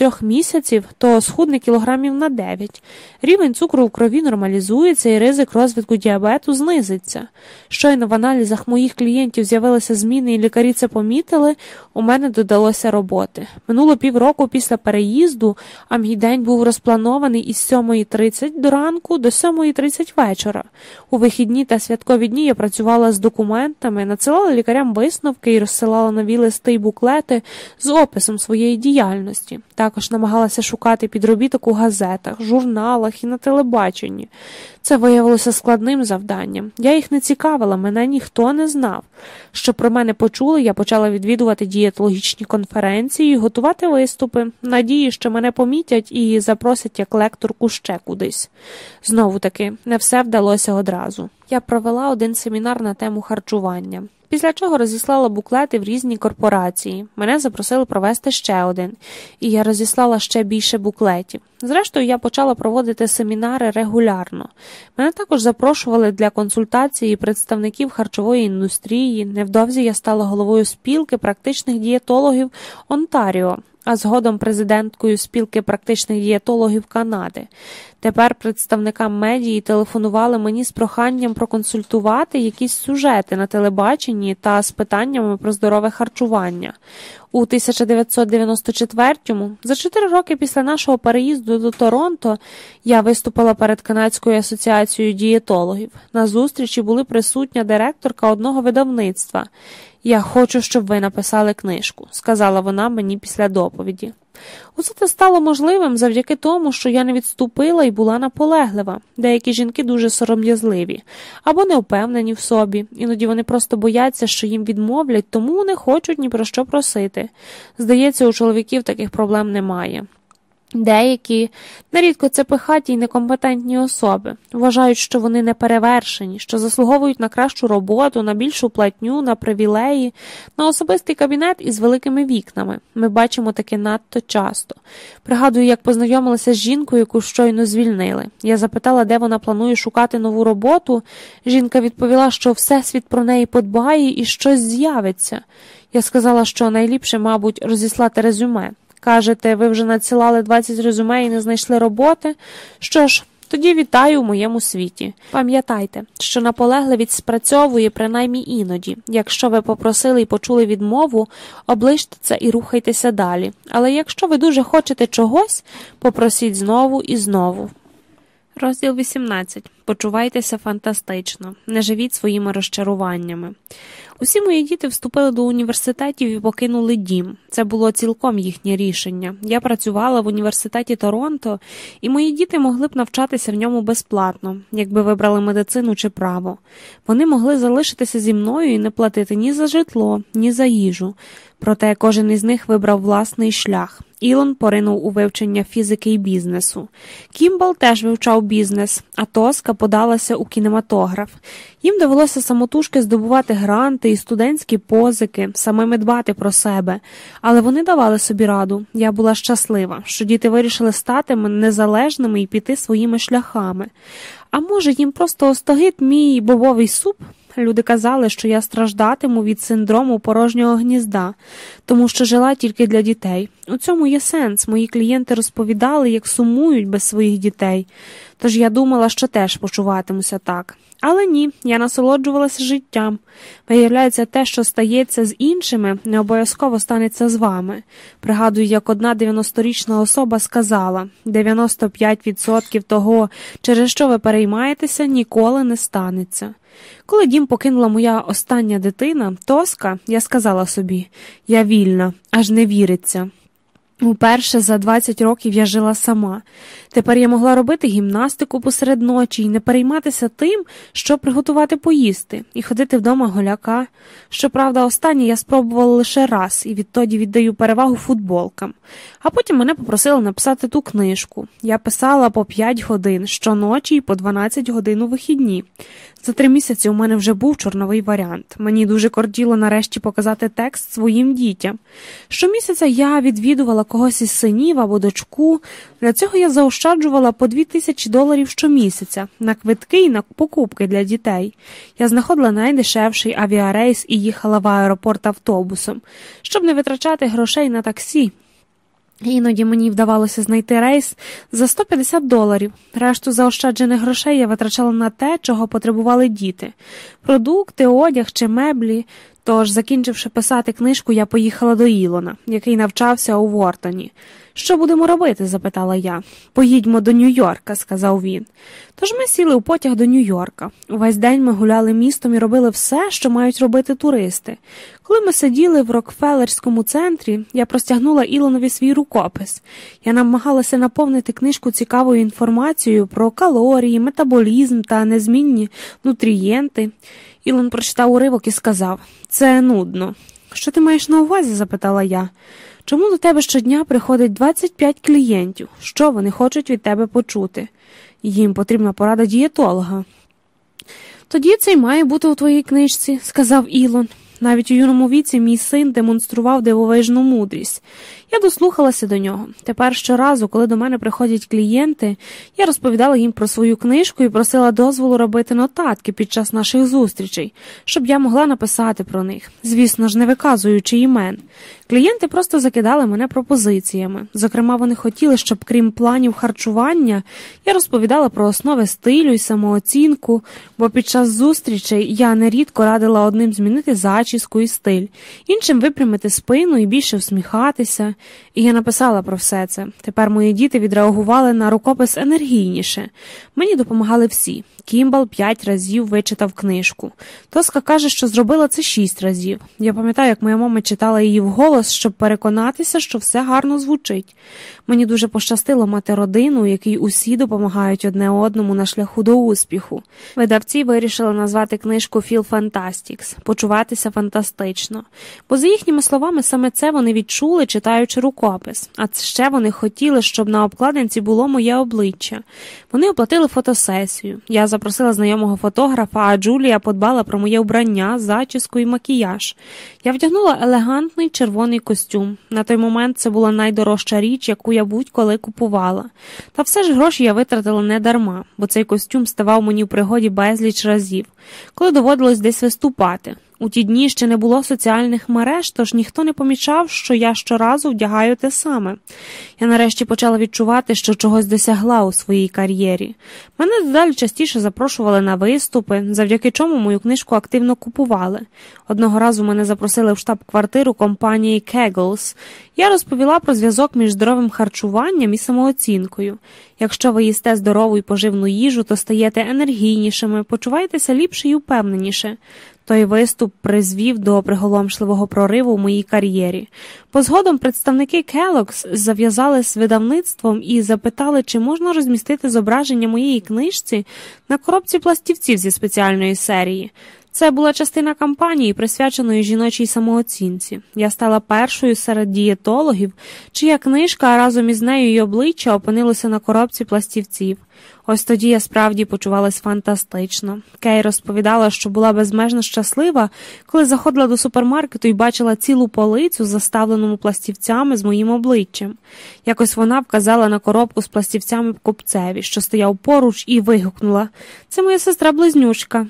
трьох місяців, то схудне кілограмів на 9. Рівень цукру в крові нормалізується і ризик розвитку діабету знизиться. Щойно в аналізах моїх клієнтів з'явилися зміни, і лікарі це помітили, у мене додалося роботи. Минуло півроку після переїзду, а мій день був розпланований із 7.30 до ранку до 7.30 вечора. У вихідні та святкові дні я працювала з документами, надсилала лікарям висновки і розсилала нові листи й буклети з описом своєї діяльності. Також намагалася шукати підробіток у газетах, журналах і на телебаченні. Це виявилося складним завданням. Я їх не цікавила, мене ніхто не знав. Що про мене почули, я почала відвідувати дієтологічні конференції, готувати виступи, надії, що мене помітять і запросять як лекторку ще кудись. Знову таки, не все вдалося одразу. Я провела один семінар на тему харчування. Після чого розіслала буклети в різні корпорації. Мене запросили провести ще один, і я розіслала ще більше буклетів. Зрештою, я почала проводити семінари регулярно. Мене також запрошували для консультації представників харчової індустрії. Невдовзі я стала головою спілки практичних дієтологів Онтаріо а згодом президенткою спілки практичних дієтологів Канади. Тепер представникам медії телефонували мені з проханням проконсультувати якісь сюжети на телебаченні та з питаннями про здорове харчування. У 1994-му, за чотири роки після нашого переїзду до Торонто, я виступила перед Канадською асоціацією дієтологів. На зустрічі були присутня директорка одного видавництва. Я хочу, щоб ви написали книжку, сказала вона мені після доповіді. Усе це стало можливим завдяки тому, що я не відступила і була наполеглива. Деякі жінки дуже сором'язливі або не впевнені в собі, іноді вони просто бояться, що їм відмовлять, тому не хочуть ні про що просити. Здається, у чоловіків таких проблем немає. Деякі, нерідко це пихаті й некомпетентні особи, вважають, що вони не перевершені, що заслуговують на кращу роботу, на більшу платню, на привілеї, на особистий кабінет із великими вікнами. Ми бачимо таке надто часто. Пригадую, як познайомилася з жінкою, яку щойно звільнили. Я запитала, де вона планує шукати нову роботу. Жінка відповіла, що всесвіт про неї подбає і щось з'явиться. Я сказала, що найліпше, мабуть, розіслати резюме. Кажете, ви вже надсилали 20 резюме і не знайшли роботи? Що ж, тоді вітаю у моєму світі. Пам'ятайте, що наполегливість спрацьовує принаймні іноді. Якщо ви попросили і почули відмову, оближте це і рухайтеся далі. Але якщо ви дуже хочете чогось, попросіть знову і знову. Розділ 18. Почувайтеся фантастично, не живіть своїми розчаруваннями. Усі мої діти вступили до університетів і покинули дім. Це було цілком їхнє рішення. Я працювала в університеті Торонто, і мої діти могли б навчатися в ньому безплатно, якби вибрали медицину чи право. Вони могли залишитися зі мною і не платити ні за житло, ні за їжу. Проте кожен із них вибрав власний шлях. Ілон поринув у вивчення фізики і бізнесу. Кімбал теж вивчав бізнес, а Тоска подалася у кінематограф. Їм довелося самотужки здобувати гранти і студентські позики, самими дбати про себе, але вони давали собі раду. Я була щаслива, що діти вирішили стати незалежними і піти своїми шляхами. А може, їм просто остогид мій бобовий суп? Люди казали, що я страждатиму від синдрому порожнього гнізда, тому що жила тільки для дітей. У цьому є сенс. Мої клієнти розповідали, як сумують без своїх дітей. Тож я думала, що теж почуватимуся так. Але ні, я насолоджувалася життям. Виявляється, те, що стається з іншими, не обов'язково станеться з вами. Пригадую, як одна 90-річна особа сказала: 95% того, через що ви переймаєтеся, ніколи не станеться. Коли дім покинула моя остання дитина, тоска, я сказала собі я вільна, аж не віриться. Уперше за 20 років я жила сама. Тепер я могла робити гімнастику посеред ночі і не перейматися тим, що приготувати поїсти, і ходити вдома голяка. Щоправда, останнє я спробувала лише раз і відтоді віддаю перевагу футболкам. А потім мене попросили написати ту книжку. Я писала по 5 годин щоночі і по 12 годин у вихідні. За три місяці у мене вже був чорновий варіант. Мені дуже кортіло нарешті показати текст своїм дітям. Щомісяця я відвідувала когось із синів або дочку. Для цього я заощаджувала по дві тисячі доларів щомісяця на квитки і на покупки для дітей. Я знаходила найдешевший авіарейс і їхала в аеропорт автобусом, щоб не витрачати грошей на таксі. Іноді мені вдавалося знайти рейс за 150 доларів. Решту заощаджених грошей я витрачала на те, чого потребували діти продукти, одяг чи меблі. Тож, закінчивши писати книжку, я поїхала до Ілона, який навчався у Вортоні. Що будемо робити? запитала я. Поїдьмо до Нью-Йорка, сказав він. Тож ми сіли у потяг до Нью-Йорка. Увесь день ми гуляли містом і робили все, що мають робити туристи. Коли ми сиділи в Рокфеллерському центрі, я простягнула Ілонові свій рукопис. Я намагалася наповнити книжку цікавою інформацією про калорії, метаболізм та незмінні нутрієнти. Ілон прочитав уривок і сказав Це нудно. Що ти маєш на увазі? запитала я. Чому до тебе щодня приходить 25 клієнтів? Що вони хочуть від тебе почути? Їм потрібна порада дієтолога. Тоді це й має бути у твоїй книжці, сказав Ілон. Навіть у юному віці мій син демонстрував дивовижну мудрість. Я дослухалася до нього. Тепер щоразу, коли до мене приходять клієнти, я розповідала їм про свою книжку і просила дозволу робити нотатки під час наших зустрічей, щоб я могла написати про них, звісно ж, не виказуючи імен. Клієнти просто закидали мене пропозиціями. Зокрема, вони хотіли, щоб, крім планів харчування, я розповідала про основи стилю і самооцінку, бо під час зустрічей я нерідко радила одним змінити зачіску і стиль, іншим випрямити спину і більше всміхатися. І я написала про все це. Тепер мої діти відреагували на рукопис енергійніше. Мені допомагали всі. Кімбал п'ять разів вичитав книжку. Тоска каже, що зробила це шість разів. Я пам'ятаю, як моя мама читала її вголос, щоб переконатися, що все гарно звучить. Мені дуже пощастило мати родину, якій усі допомагають одне одному на шляху до успіху. Видавці вирішили назвати книжку Feel Fantastics почуватися фантастично. Бо, за їхніми словами, саме це вони відчули, читаючи рукопис. А ще вони хотіли, щоб на обкладинці було моє обличчя. Вони оплатили фотосесію. Я запросила знайомого фотографа, а Джулія подбала про моє вбрання, зачіску і макіяж. Я вдягнула елегантний червоний костюм. На той момент це була найдорожча річ, яку я будь-коли купувала. Та все ж гроші я витратила не дарма, бо цей костюм ставав мені в пригоді безліч разів, коли доводилось десь виступати. У ті дні ще не було соціальних мереж, тож ніхто не помічав, що я щоразу вдягаю те саме. Я нарешті почала відчувати, що чогось досягла у своїй кар'єрі. Мене дедалі частіше запрошували на виступи, завдяки чому мою книжку активно купували. Одного разу мене запросили в штаб-квартиру компанії Kegels. Я розповіла про зв'язок між здоровим харчуванням і самооцінкою. Якщо ви їсте здорову і поживну їжу, то стаєте енергійнішими, почуваєтеся ліпше і впевненіше. Той виступ призвів до приголомшливого прориву в моїй кар'єрі. Позгодом представники Келокс зав'язали з видавництвом і запитали, чи можна розмістити зображення моєї книжці на коробці пластівців зі спеціальної серії. Це була частина кампанії, присвяченої жіночій самооцінці. Я стала першою серед дієтологів, чия книжка разом із нею і обличчя опинилися на коробці пластівців. Ось тоді я справді почувалась фантастично. Кей розповідала, що була безмежно щаслива, коли заходила до супермаркету і бачила цілу полицю, заставленому пластівцями з моїм обличчям. Якось вона вказала на коробку з пластівцями купцеві, що стояв поруч, і вигукнула Це моя сестра близнючка.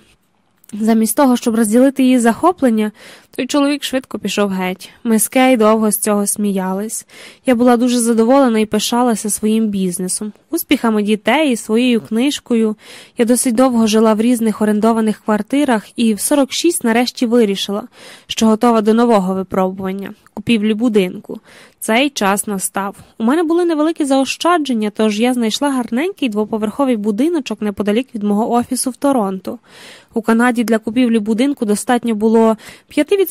Замість того, щоб розділити її захоплення, той чоловік швидко пішов геть. Ми з Кей довго з цього сміялись. Я була дуже задоволена і пишалася своїм бізнесом, успіхами дітей і своєю книжкою. Я досить довго жила в різних орендованих квартирах і в 46 нарешті вирішила, що готова до нового випробування купівлі будинку. Цей час настав. У мене були невеликі заощадження, тож я знайшла гарненький двоповерховий будиночок неподалік від мого офісу в Торонто. У Канаді для купівлі будинку достатньо було 5%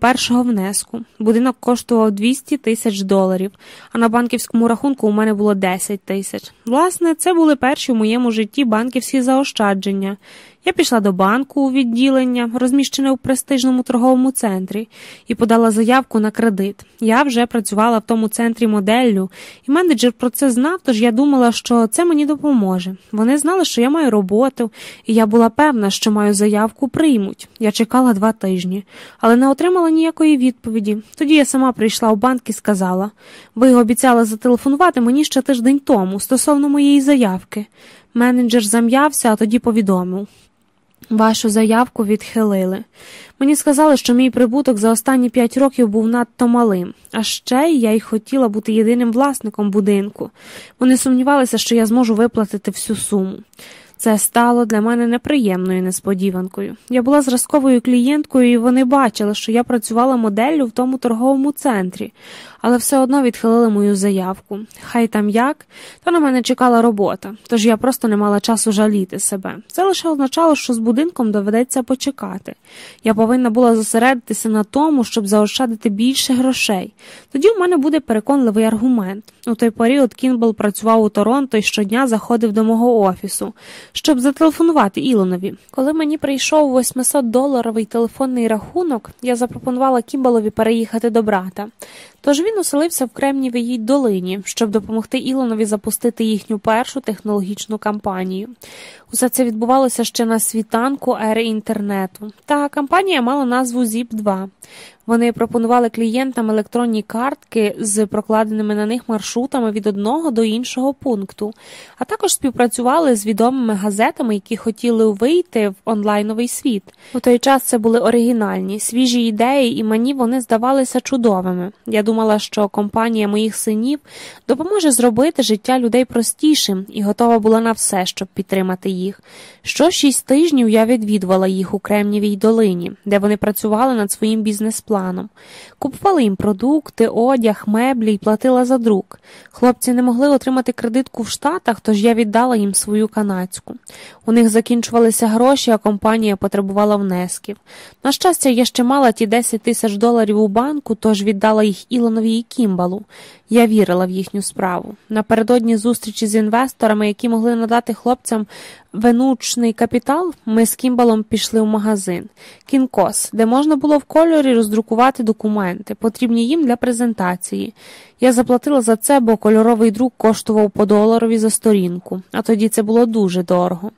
першого внеску. Будинок коштував 200 тисяч доларів, а на банківському рахунку у мене було 10 тисяч. Власне, це були перші в моєму житті банківські заощадження. Я пішла до банку у відділення, розміщене у престижному торговому центрі, і подала заявку на кредит. Я вже працювала в тому центрі моделлю, і менеджер про це знав, тож я думала, що це мені допоможе. Вони знали, що я маю роботу, і я була певна, що мою заявку приймуть. Я чекала два тижні, але не отримала ніякої відповіді. Тоді я сама прийшла в банк і сказала ви обіцяли зателефонувати мені ще тиждень тому стосовно моєї заявки. Менеджер зам'явся, а тоді повідомив. Вашу заявку відхилили. Мені сказали, що мій прибуток за останні п'ять років був надто малим, а ще я й хотіла бути єдиним власником будинку. Вони сумнівалися, що я зможу виплатити всю суму. Це стало для мене неприємною несподіванкою. Я була зразковою клієнткою, і вони бачили, що я працювала моделлю в тому торговому центрі, але все одно відхилили мою заявку. Хай там як, то на мене чекала робота, тож я просто не мала часу жаліти себе. Це лише означало, що з будинком доведеться почекати. Я повинна була зосередитися на тому, щоб заощадити більше грошей. Тоді в мене буде переконливий аргумент. У той період Кінбл працював у Торонто і щодня заходив до мого офісу, щоб зателефонувати Ілонові. Коли мені прийшов 800-доларовий телефонний рахунок, я запропонувала Кімбалові переїхати до брата. Тож він оселився в Кремнівій долині, щоб допомогти Ілонові запустити їхню першу технологічну кампанію. Усе це відбувалося ще на світанку ери інтернету. Та кампанія мала назву ZIP-2. Вони пропонували клієнтам електронні картки з прокладеними на них маршрутами від одного до іншого пункту, а також співпрацювали з відомими газетами, які хотіли вийти в онлайновий світ. У той час це були оригінальні, свіжі ідеї, і мені вони здавалися чудовими. Я думала, що компанія моїх синів допоможе зробити життя людей простішим і готова була на все, щоб підтримати їх. Що шість тижнів я відвідувала їх у Кремнівій долині, де вони працювали над своїм бізнес-планом. Купували їм продукти, одяг, меблі і платила за друк. Хлопці не могли отримати кредитку в Штатах, тож я віддала їм свою канадську. У них закінчувалися гроші, а компанія потребувала внесків. На щастя, я ще мала ті 10 тисяч доларів у банку, тож віддала їх Ілонові і Кімбалу. Я вірила в їхню справу. Напередодні зустрічі з інвесторами, які могли надати хлопцям венучний капітал, ми з Кімбалом пішли в магазин Кінкос, де можна було в кольорі роздрукувати документи, потрібні їм для презентації. Я заплатила за це, бо кольоровий друк коштував по доларові за сторінку, а тоді це було дуже дорого.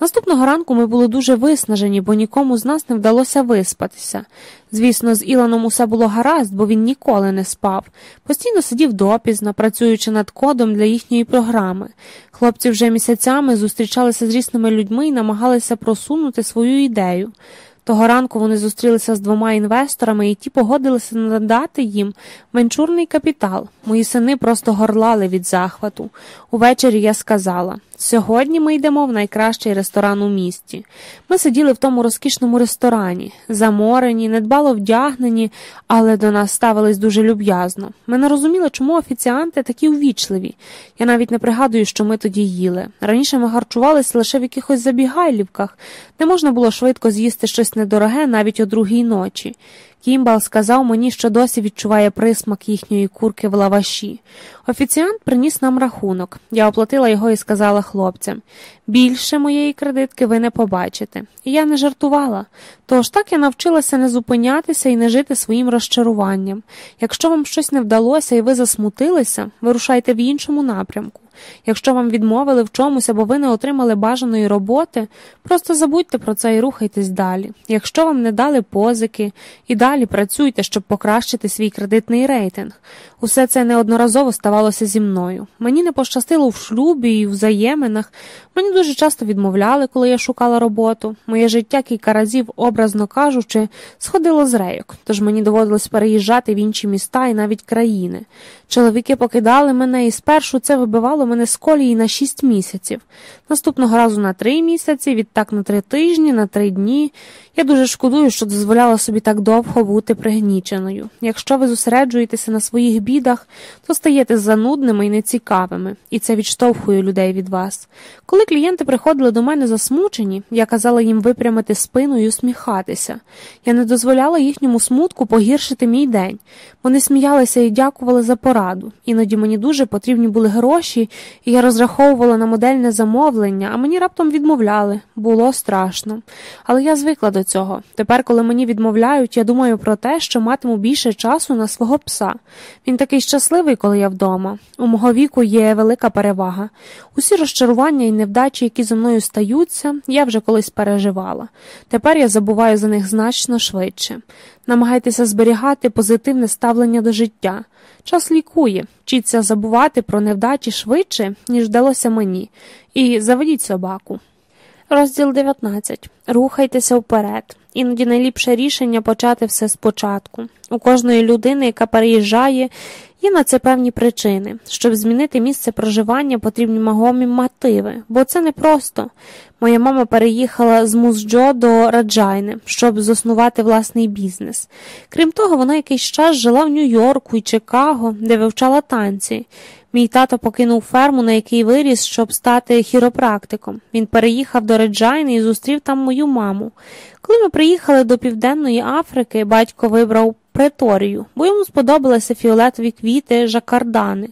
Наступного ранку ми були дуже виснажені, бо нікому з нас не вдалося виспатися. Звісно, з Іланом усе було гаразд, бо він ніколи не спав, постійно сидів допізно, працюючи над кодом для їхньої програми. Хлопці вже місяцями зустрічалися з різними людьми і намагалися просунути свою ідею. Того ранку вони зустрілися з двома інвесторами, і ті погодилися надати їм венчурний капітал. Мої сини просто горлали від захвату. Увечері я сказала сьогодні ми йдемо в найкращий ресторан у місті. Ми сиділи в тому розкішному ресторані, заморені, недбало вдягнені, але до нас ставились дуже люб'язно. Ми не розуміли, чому офіціанти такі увічливі. Я навіть не пригадую, що ми тоді їли. Раніше ми харчувалися лише в якихось забігайлівках, де можна було швидко з'їсти щось недороге навіть о другій ночі. Кімбал сказав мені, що досі відчуває присмак їхньої курки в лаваші. Офіціант приніс нам рахунок. Я оплатила його і сказала хлопцям більше моєї кредитки ви не побачите. І я не жартувала. Тож так я навчилася не зупинятися і не жити своїм розчаруванням. Якщо вам щось не вдалося і ви засмутилися, вирушайте в іншому напрямку. Якщо вам відмовили в чомусь або ви не отримали бажаної роботи, просто забудьте про це і рухайтесь далі. Якщо вам не дали позики, і далі працюйте, щоб покращити свій кредитний рейтинг. Усе це неодноразово ставалося зі мною. Мені не пощастило в шлюбі і в взаєминах. Мені дуже часто відмовляли, коли я шукала роботу. Моє життя кілька разів, образно кажучи, сходило з рейок, тож мені доводилось переїжджати в інші міста і навіть країни. Чоловіки покидали мене, і спершу це вибивало мене з колії на шість місяців. Наступного разу на три місяці, відтак на три тижні, на три дні. Я дуже шкодую, що дозволяла собі так довго бути пригніченою. Якщо ви зосереджуєтеся на своїх бідах, то стаєте занудними і нецікавими, і це відштовхує людей від вас. Коли клієнти приходили до мене засмучені, я казала їм випрямити спину і усміхатися. Я не дозволяла їхньому смутку погіршити мій день. Вони сміялися і дякували за пораду. Іноді мені дуже потрібні були гроші, і я розраховувала на модельне замовлення, а мені раптом відмовляли. Було страшно. Але я звикла до цього. Тепер, коли мені відмовляють, я думаю про те, що матиму більше часу на свого пса. Він такий щасливий, коли я вдома. У мого віку є велика перевага. Усі розчарування і невдачі, які зі мною стаються, я вже колись переживала. Тепер я забуваю за них значно швидше. Намагайтеся зберігати позитивне ставлення до життя. Час лікує, вчіться забувати про невдачі швидше, ніж вдалося мені, і заведіть собаку. Розділ 19. Рухайтеся вперед. Іноді найліпше рішення почати все спочатку. У кожної людини, яка переїжджає, є на це певні причини. Щоб змінити місце проживання, потрібні магомі мотиви, бо це непросто. Моя мама переїхала з Музджо до Раджайни, щоб заснувати власний бізнес. Крім того, вона якийсь час жила в Нью-Йорку і Чикаго, де вивчала танці. Мій тато покинув ферму, на якій виріс, щоб стати хіропрактиком. Він переїхав до Реджайни і зустрів там мою маму. Коли ми приїхали до Південної Африки, батько вибрав преторію, бо йому сподобалися фіолетові квіти, жакардани.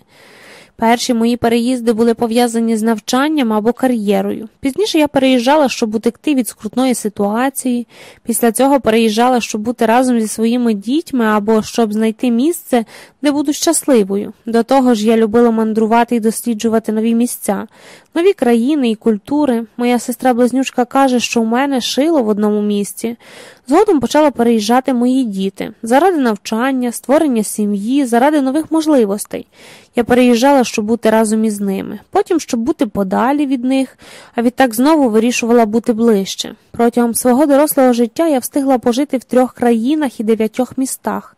Перші мої переїзди були пов'язані з навчанням або кар'єрою. Пізніше я переїжджала, щоб утекти від скрутної ситуації. Після цього переїжджала, щоб бути разом зі своїми дітьми або щоб знайти місце, де буду щасливою. До того ж, я любила мандрувати і досліджувати нові місця, нові країни і культури. Моя сестра близнючка каже, що у мене шило в одному місці. Згодом почали переїжджати мої діти заради навчання, створення сім'ї, заради нових можливостей. Я переїжджала, щоб бути разом із ними, потім, щоб бути подалі від них, а відтак знову вирішувала бути ближче. Протягом свого дорослого життя я встигла пожити в трьох країнах і дев'ятьох містах.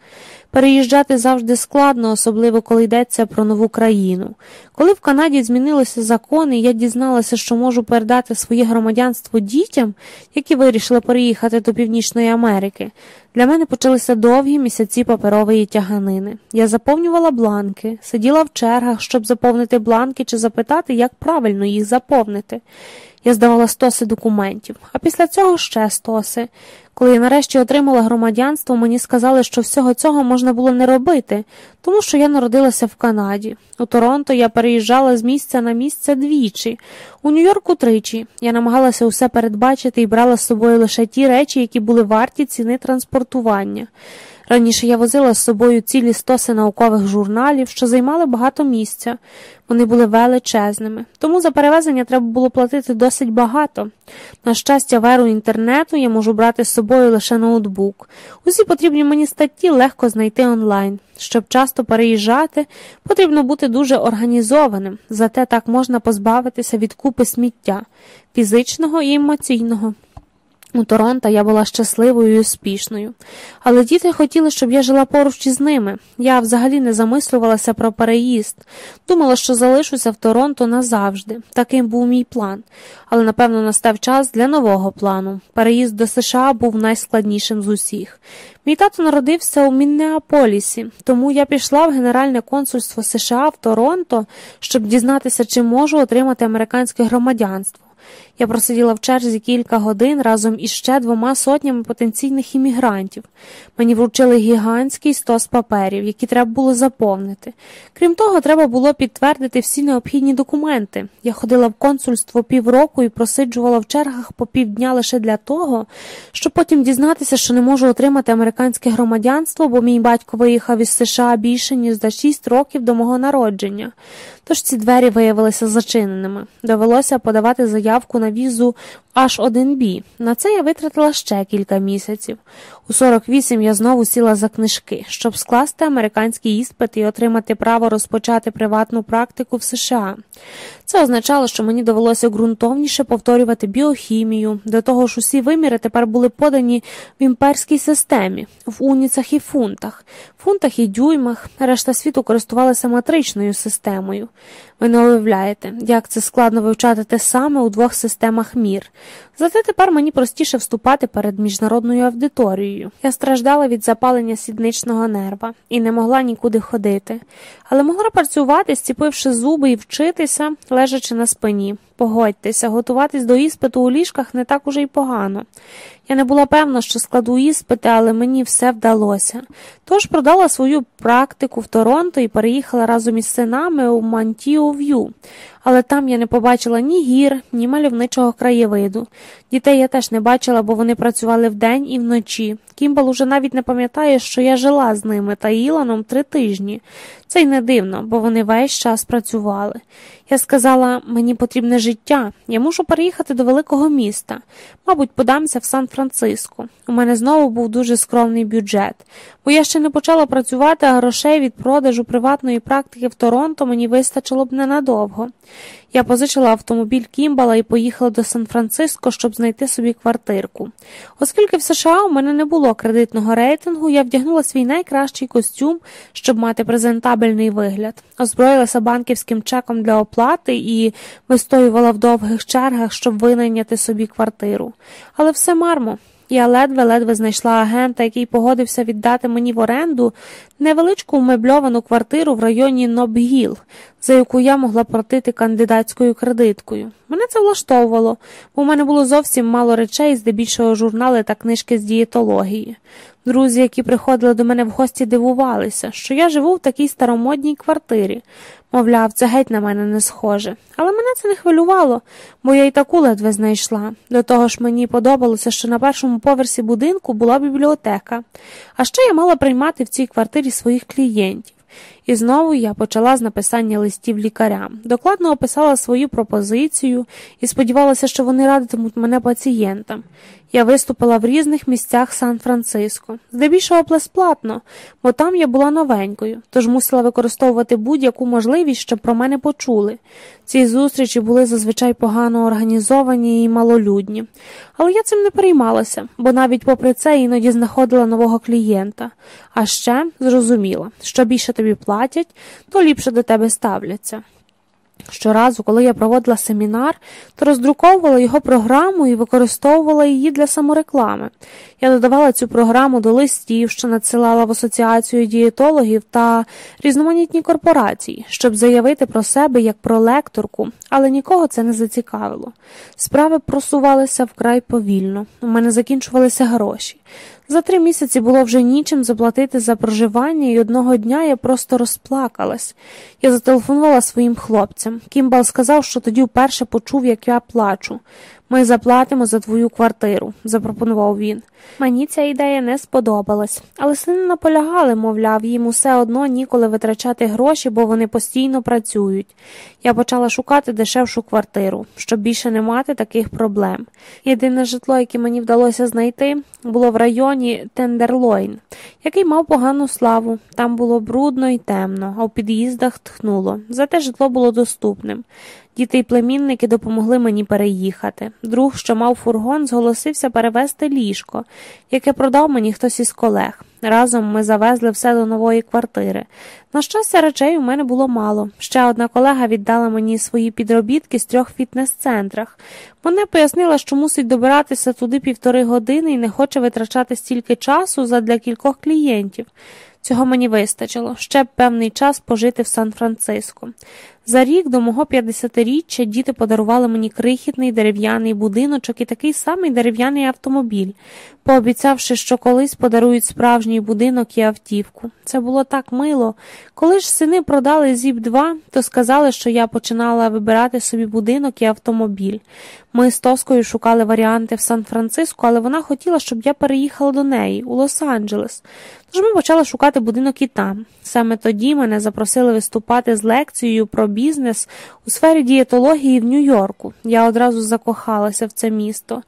Переїжджати завжди складно, особливо коли йдеться про нову країну. Коли в Канаді змінилися закони, я дізналася, що можу передати своє громадянство дітям, які вирішили переїхати до Північної Америки. Для мене почалися довгі місяці паперової тяганини. Я заповнювала бланки, сиділа в чергах, щоб заповнити бланки чи запитати, як правильно їх заповнити. Я здавала стоси документів, а після цього ще стоси. Коли я нарешті отримала громадянство, мені сказали, що всього цього можна було не робити, тому що я народилася в Канаді. У Торонто я переїжджала з місця на місце двічі, у Нью-Йорку тричі. Я намагалася усе передбачити і брала з собою лише ті речі, які були варті ціни транспортування. Раніше я возила з собою цілі стоси наукових журналів, що займали багато місця. Вони були величезними, тому за перевезення треба було платити досить багато. На щастя, в еру інтернету я можу брати з собою лише ноутбук. Усі потрібні мені статті легко знайти онлайн. Щоб часто переїжджати, потрібно бути дуже організованим, зате так можна позбавитися від купи сміття фізичного і емоційного. У Торонто я була щасливою і успішною, але діти хотіли, щоб я жила поруч із ними. Я взагалі не замислювалася про переїзд, думала, що залишуся в Торонто назавжди. Таким був мій план. Але напевно настав час для нового плану. Переїзд до США був найскладнішим з усіх. Мій тато народився у Міннеаполісі, тому я пішла в Генеральне консульство США в Торонто, щоб дізнатися, чи можу отримати американське громадянство. Я просиділа в черзі кілька годин разом із ще двома сотнями потенційних іммігрантів. Мені вручили гігантський стос паперів, які треба було заповнити. Крім того, треба було підтвердити всі необхідні документи. Я ходила в консульство півроку і просиджувала в чергах по півдня лише для того, щоб потім дізнатися, що не можу отримати американське громадянство, бо мій батько виїхав із США більше ніж за шість років до мого народження. Тож ці двері виявилися зачиненими. Довелося подавати заявку на візу H1B. На це я витратила ще кілька місяців. У 48 я знову сіла за книжки, щоб скласти американський іспит і отримати право розпочати приватну практику в США. Це означало, що мені довелося ґрунтовніше повторювати біохімію. До того ж, усі виміри тепер були подані в імперській системі, в уніцах і фунтах, фунтах і дюймах. Решта світу користувалася матричною системою. Ви не уявляєте, як це складно вивчати те саме у двох системах мір. Зате тепер мені простіше вступати перед міжнародною аудиторією. Я страждала від запалення сідничного нерва і не могла нікуди ходити, але могла працювати, стіпивши зуби і вчитися, лежачи на спині. Погодьтеся, готуватись до іспиту у ліжках не так уже й погано. Я не була певна, що складу іспити, але мені все вдалося. Тож продала свою практику в Торонто і переїхала разом із синами у Мантіо В'ю. Але там я не побачила ні гір, ні мальовничого краєвиду. Дітей я теж не бачила, бо вони працювали вдень і вночі. Кімбал уже навіть не пам'ятає, що я жила з ними та Іланом три тижні. Це й не дивно, бо вони весь час працювали. Я сказала, мені потрібне життя, я мушу переїхати до великого міста. Мабуть, подамся в Сан-Франциско. У мене знову був дуже скромний бюджет, бо я ще не почала працювати, а грошей від продажу приватної практики в Торонто мені вистачило б ненадовго. Я позичила автомобіль Кімбала і поїхала до Сан-Франциско, щоб знайти собі квартирку. Оскільки в США у мене не було кредитного рейтингу, я вдягнула свій найкращий костюм, щоб мати презентабельний вигляд, озброїлася банківським чеком для оплати і вистоювала в довгих чергах, щоб винайняти собі квартиру. Але все мармо. Я ледве-ледве знайшла агента, який погодився віддати мені в оренду невеличку умебльовану квартиру в районі Нобгіл, за яку я могла платити кандидатською кредиткою. Мене це влаштовувало, бо в мене було зовсім мало речей, здебільшого журнали та книжки з дієтології. Друзі, які приходили до мене в гості, дивувалися, що я живу в такій старомодній квартирі. Мовляв, це геть на мене не схоже. Але мене це не хвилювало, бо я й таку ледве знайшла. До того ж мені подобалося, що на першому поверсі будинку була бібліотека, а ще я мала приймати в цій квартирі своїх клієнтів. І знову я почала з написання листів лікарям, докладно описала свою пропозицію і сподівалася, що вони радитимуть мене пацієнтам. Я виступила в різних місцях Сан-Франциско, здебільшого безплатно, бо там я була новенькою, тож мусила використовувати будь-яку можливість, щоб про мене почули. Ці зустрічі були зазвичай погано організовані і малолюдні, але я цим не переймалася, бо навіть попри це іноді знаходила нового клієнта. А ще зрозуміла, що більше тобі платять, то ліпше до тебе ставляться. Щоразу, коли я проводила семінар, то роздруковувала його програму і використовувала її для самореклами. Я додавала цю програму до листів, що надсилала в асоціацію дієтологів та різноманітні корпорації, щоб заявити про себе як про лекторку, але нікого це не зацікавило. Справи просувалися вкрай повільно, у мене закінчувалися гроші. За три місяці було вже нічим заплатити за проживання, і одного дня я просто розплакалась. Я зателефонувала своїм хлопцям. Кімбал сказав, що тоді вперше почув, як я плачу. Ми заплатимо за твою квартиру, запропонував він. Мені ця ідея не сподобалась, але сини наполягали, мовляв, їм усе одно ніколи витрачати гроші, бо вони постійно працюють. Я почала шукати дешевшу квартиру, щоб більше не мати таких проблем. Єдине житло, яке мені вдалося знайти, було в районі Тендерлойн, який мав погану славу. Там було брудно і темно, а в під'їздах тхнуло. Зате житло було доступним. Діти й племінники допомогли мені переїхати. Друг, що мав фургон, зголосився перевезти ліжко, яке продав мені хтось із колег. Разом ми завезли все до нової квартири. На щастя, речей у мене було мало. Ще одна колега віддала мені свої підробітки з трьох фітнес-центрах. Вона пояснила, що мусить добиратися туди півтори години і не хоче витрачати стільки часу задля кількох клієнтів. Цього мені вистачило ще певний час пожити в Сан-Франциско. За рік до мого 50-річчя діти подарували мені крихітний дерев'яний будиночок і такий самий дерев'яний автомобіль, пообіцявши, що колись подарують справжній будинок і автівку. Це було так мило. Коли ж сини продали зіп 2 то сказали, що я починала вибирати собі будинок і автомобіль. Ми з Тоскою шукали варіанти в Сан-Франциско, але вона хотіла, щоб я переїхала до неї, у Лос-Анджелес. Тож ми почали шукати будинок і там. Саме тоді мене запросили виступати з лекцією про бізнес у сфері дієтології в Нью-Йорку. Я одразу закохалася в це місто.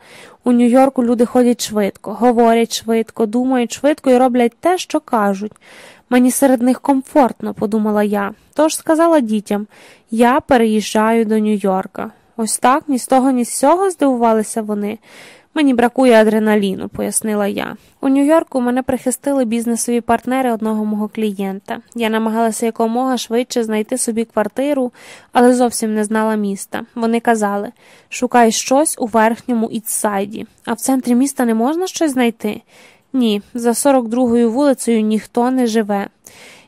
У Нью-Йорку люди ходять швидко, говорять швидко, думають швидко і роблять те, що кажуть. Мені серед них комфортно, подумала я. Тож сказала дітям я переїжджаю до Нью-Йорка. Ось так ні з того, ні з сього здивувалися вони. Мені бракує адреналіну, пояснила я. У Нью-Йорку мене прихистили бізнесові партнери одного мого клієнта. Я намагалася якомога швидше знайти собі квартиру, але зовсім не знала міста. Вони казали шукай щось у верхньому Ітсайді, а в центрі міста не можна щось знайти? Ні, за 42-ю вулицею ніхто не живе.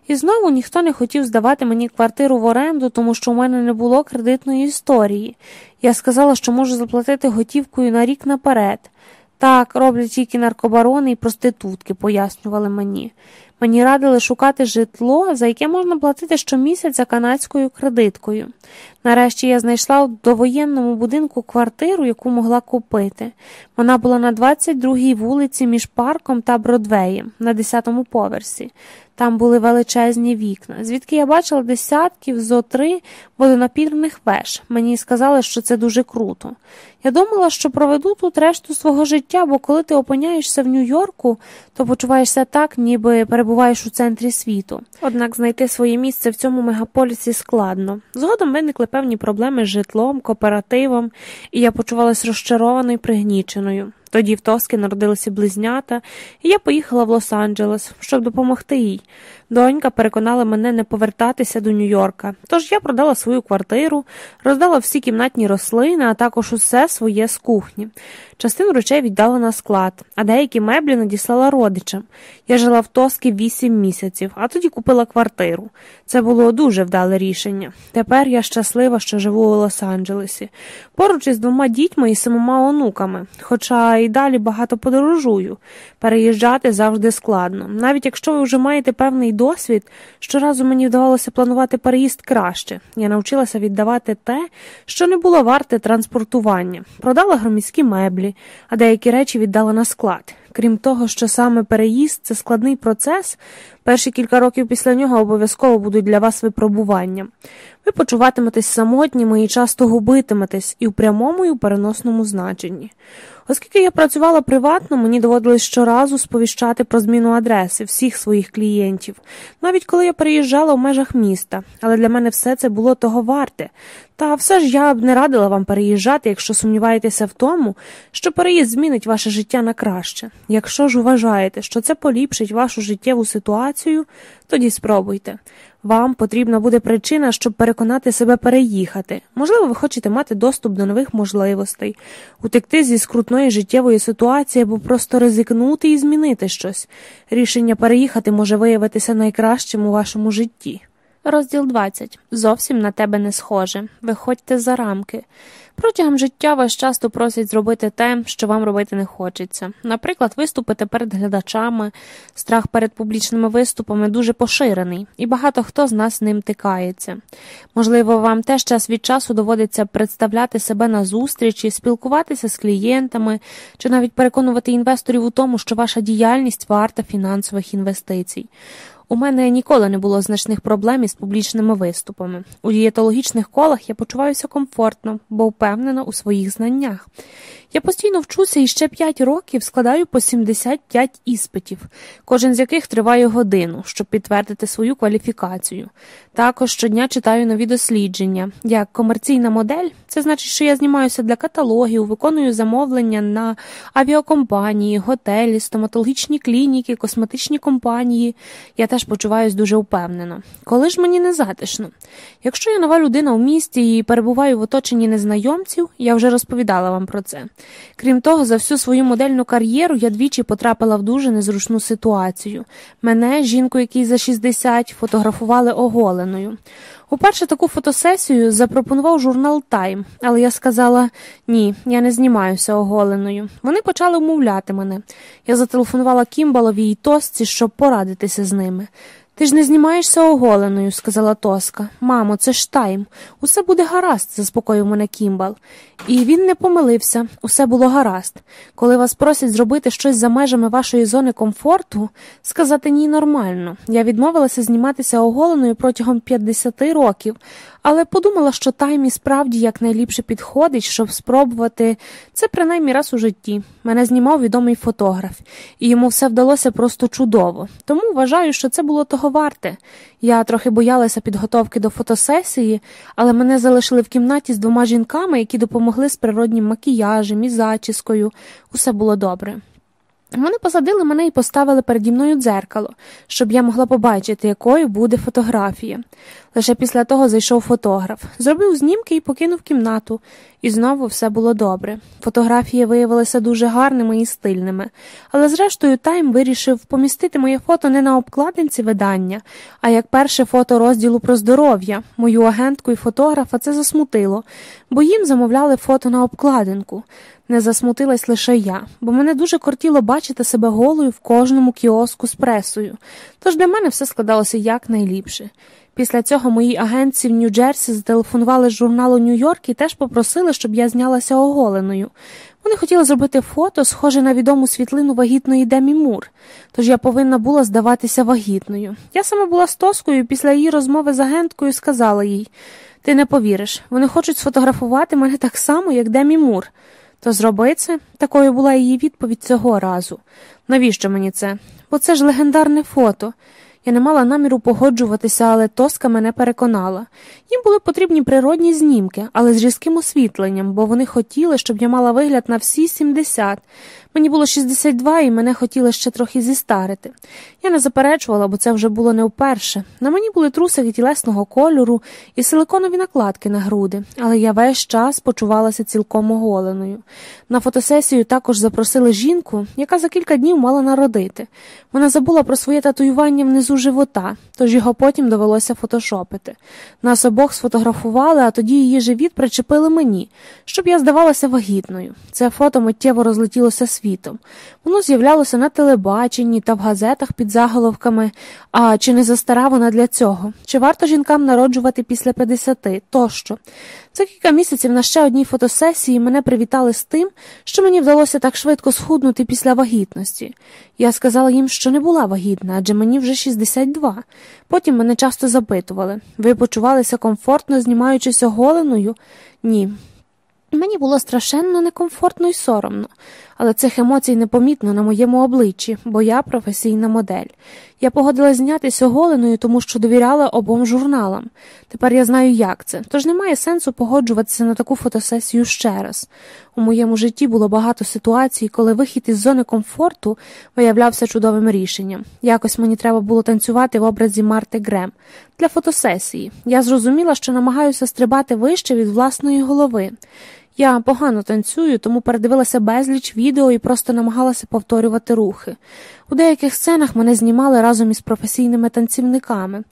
І знову ніхто не хотів здавати мені квартиру в оренду, тому що у мене не було кредитної історії. Я сказала, що можу заплатити готівкою на рік наперед. Так, роблять тільки наркобарони і проститутки, пояснювали мені. Мені радили шукати житло, за яке можна платити щомісяця канадською кредиткою. Нарешті я знайшла в довоєнному будинку квартиру, яку могла купити. Вона була на 22-й вулиці між парком та Бродвеєм на 10-му поверсі. Там були величезні вікна, звідки я бачила десятків зо три водонапірних веж. Мені сказали, що це дуже круто. Я думала, що проведу тут решту свого життя, бо коли ти опиняєшся в Нью-Йорку, то почуваєшся так, ніби перебуваєш у центрі світу. Однак знайти своє місце в цьому мегаполісі складно. Згодом виникли певні проблеми з житлом, кооперативом, і я почувалася розчарованою і пригніченою. Тоді в Тоскі народилися близнята, і я поїхала в Лос-Анджелес, щоб допомогти їй. Донька переконала мене не повертатися до Нью-Йорка, тож я продала свою квартиру, роздала всі кімнатні рослини, а також усе своє з кухні. Частину речей віддала на склад, а деякі меблі надіслала родичам. Я жила в Тоскі вісім місяців, а тоді купила квартиру. Це було дуже вдале рішення. Тепер я щаслива, що живу у Лос-Анджелесі, поруч із двома дітьми і семома онуками, хоча і далі багато подорожую. Переїжджати завжди складно. Навіть якщо ви вже маєте певний досвід, щоразу мені вдавалося планувати переїзд краще. Я навчилася віддавати те, що не було варте транспортування, продала громіські меблі, а деякі речі віддала на склад. Крім того, що саме переїзд це складний процес, перші кілька років після нього обов'язково будуть для вас випробуванням. Ви почуватиметесь самотніми і часто губитиметесь і в прямому і в переносному значенні. Оскільки я працювала приватно, мені доводилось щоразу сповіщати про зміну адреси всіх своїх клієнтів, навіть коли я переїжджала в межах міста, але для мене все це було того варте. Та все ж я б не радила вам переїжджати, якщо сумніваєтеся в тому, що переїзд змінить ваше життя на краще. Якщо ж вважаєте, що це поліпшить вашу життєву ситуацію, тоді спробуйте. Вам потрібна буде причина, щоб переконати себе переїхати. Можливо, ви хочете мати доступ до нових можливостей, утекти зі скрутної життєвої ситуації або просто ризикнути і змінити щось. Рішення переїхати може виявитися найкращим у вашому житті. Розділ 20. Зовсім на тебе не схоже. Виходьте за рамки. Протягом життя вас часто просять зробити те, що вам робити не хочеться. Наприклад, виступити перед глядачами, страх перед публічними виступами дуже поширений, і багато хто з нас ним тикається. Можливо, вам теж час від часу доводиться представляти себе на зустрічі, спілкуватися з клієнтами чи навіть переконувати інвесторів у тому, що ваша діяльність варта фінансових інвестицій. У мене ніколи не було значних проблем із публічними виступами. У дієтологічних колах я почуваюся комфортно, бо впевнена у своїх знаннях. Я постійно вчуся і ще 5 років складаю по 75 іспитів, кожен з яких триває годину, щоб підтвердити свою кваліфікацію. Також щодня читаю нові дослідження. Як комерційна модель, це значить, що я знімаюся для каталогів, виконую замовлення на авіакомпанії, готелі, стоматологічні клініки, косметичні компанії. Я теж почуваюся дуже впевнено. Коли ж мені не затишно? Якщо я нова людина в місті і перебуваю в оточенні незнайомців, я вже розповідала вам про це. Крім того, за всю свою модельну кар'єру я двічі потрапила в дуже незручну ситуацію. Мене, жінку, якій за 60, фотографували оголеною. Уперше таку фотосесію запропонував журнал Тайм, але я сказала ні, я не знімаюся оголеною. Вони почали вмовляти мене. Я зателефонувала Кімбалові і Тосці, щоб порадитися з ними. Ти ж не знімаєшся оголеною, сказала Тоска. Мамо, це ж тайм. Усе буде гаразд, заспокоїв мене Кімбал. І він не помилився, усе було гаразд. Коли вас просять зробити щось за межами вашої зони комфорту, сказати ні нормально. Я відмовилася зніматися оголеною протягом 50 років, але подумала, що таймі справді якнайліпше підходить, щоб спробувати це принаймні раз у житті. Мене знімав відомий фотограф, і йому все вдалося просто чудово. Тому вважаю, що це було того варте. Я трохи боялася підготовки до фотосесії, але мене залишили в кімнаті з двома жінками, які допомогли з природнім макіяжем і зачіскою. Усе було добре. Вони посадили мене і поставили переді мною дзеркало, щоб я могла побачити, якою буде фотографія. Лише після того зайшов фотограф, зробив знімки і покинув кімнату, і знову все було добре. Фотографії виявилися дуже гарними і стильними, але зрештою Тайм вирішив помістити моє фото не на обкладинці видання, а як перше фото розділу про здоров'я. Мою агентку і фотографа це засмутило, бо їм замовляли фото на обкладинку. Не засмутилась лише я, бо мене дуже кортіло бачити себе голою в кожному кіоску з пресою. Тож для мене все складалося якнайліпше. Після цього моїй агентці в Нью-Джерсі зателефонували з журналу Нью-Йорк і теж попросили, щоб я знялася оголеною. Вони хотіли зробити фото, схоже на відому світлину вагітної Демі Мур, тож я повинна була здаватися вагітною. Я саме була з тоскою і після її розмови з агенткою сказала їй Ти не повіриш, вони хочуть сфотографувати мене так само, як Демі Мур. То зроби це? Такою була її відповідь цього разу. Навіщо мені це? Бо це ж легендарне фото. Я не мала наміру погоджуватися, але тоска мене переконала. Їм були потрібні природні знімки, але з різким освітленням, бо вони хотіли, щоб я мала вигляд на всі 70. Мені було 62 і мене хотіли ще трохи зістарити. Я не заперечувала, бо це вже було не вперше. На мені були трусики тілесного кольору і силиконові накладки на груди, але я весь час почувалася цілком оголеною. На фотосесію також запросили жінку, яка за кілька днів мала народити. Вона забула про своє татуювання внизу живота, тож його потім довелося фотошопити. Нас обох сфотографували, а тоді її живіт причепили мені, щоб я здавалася вагітною. Це фото миттєво розлетілося світом. Воно з'являлося на телебаченні та в газетах під заголовками. А чи не застара вона для цього? Чи варто жінкам народжувати після 50? Тощо. За кілька місяців на ще одній фотосесії мене привітали з тим, що мені вдалося так швидко схуднути після вагітності. Я сказала їм, що не була вагітна, адже мені вже 62. Потім мене часто запитували ви почувалися комфортно, знімаючись оголеною? Ні. Мені було страшенно некомфортно і соромно, але цих емоцій непомітно на моєму обличчі, бо я професійна модель. Я погодилась знятися оголеною, тому що довіряла обом журналам. Тепер я знаю, як це, тож немає сенсу погоджуватися на таку фотосесію ще раз. У моєму житті було багато ситуацій, коли вихід із зони комфорту виявлявся чудовим рішенням. Якось мені треба було танцювати в образі Марти Грем для фотосесії. Я зрозуміла, що намагаюся стрибати вище від власної голови. Я погано танцюю, тому передивилася безліч відео і просто намагалася повторювати рухи. У деяких сценах мене знімали разом із професійними танцівниками.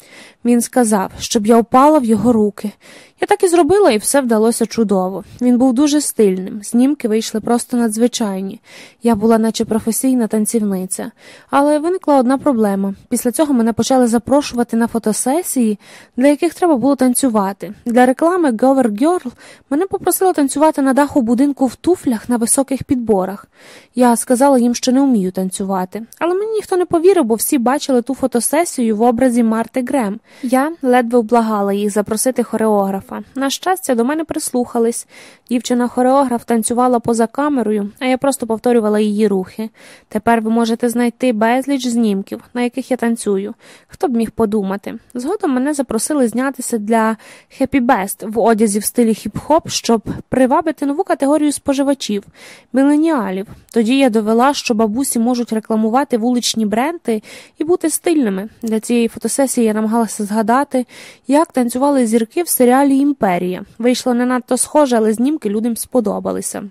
Він сказав, щоб я впала в його руки. Я так і зробила, і все вдалося чудово. Він був дуже стильним, знімки вийшли просто надзвичайні. Я була, наче професійна танцівниця. Але виникла одна проблема. Після цього мене почали запрошувати на фотосесії, для яких треба було танцювати. Для реклами Gover Girl мене попросили танцювати на даху будинку в туфлях на високих підборах. Я сказала їм, що не вмію танцювати. Але мені ніхто не повірив, бо всі бачили ту фотосесію в образі Марти Грем. Я ледве вблагала їх запросити хореографа. На щастя, до мене прислухались. Дівчина-хореограф танцювала поза камерою, а я просто повторювала її рухи. Тепер ви можете знайти безліч знімків, на яких я танцюю. Хто б міг подумати? Згодом мене запросили знятися для Happy Best в одязі в стилі хіп-хоп, щоб привабити нову категорію споживачів міленіалів. Тоді я довела, що бабусі можуть рекламувати вуличні бренди і бути стильними. Для цієї фотосесії я намагалася згадати, як танцювали зірки в серіалі Імперія. Вийшло не надто схоже, але знімки людям сподобалися.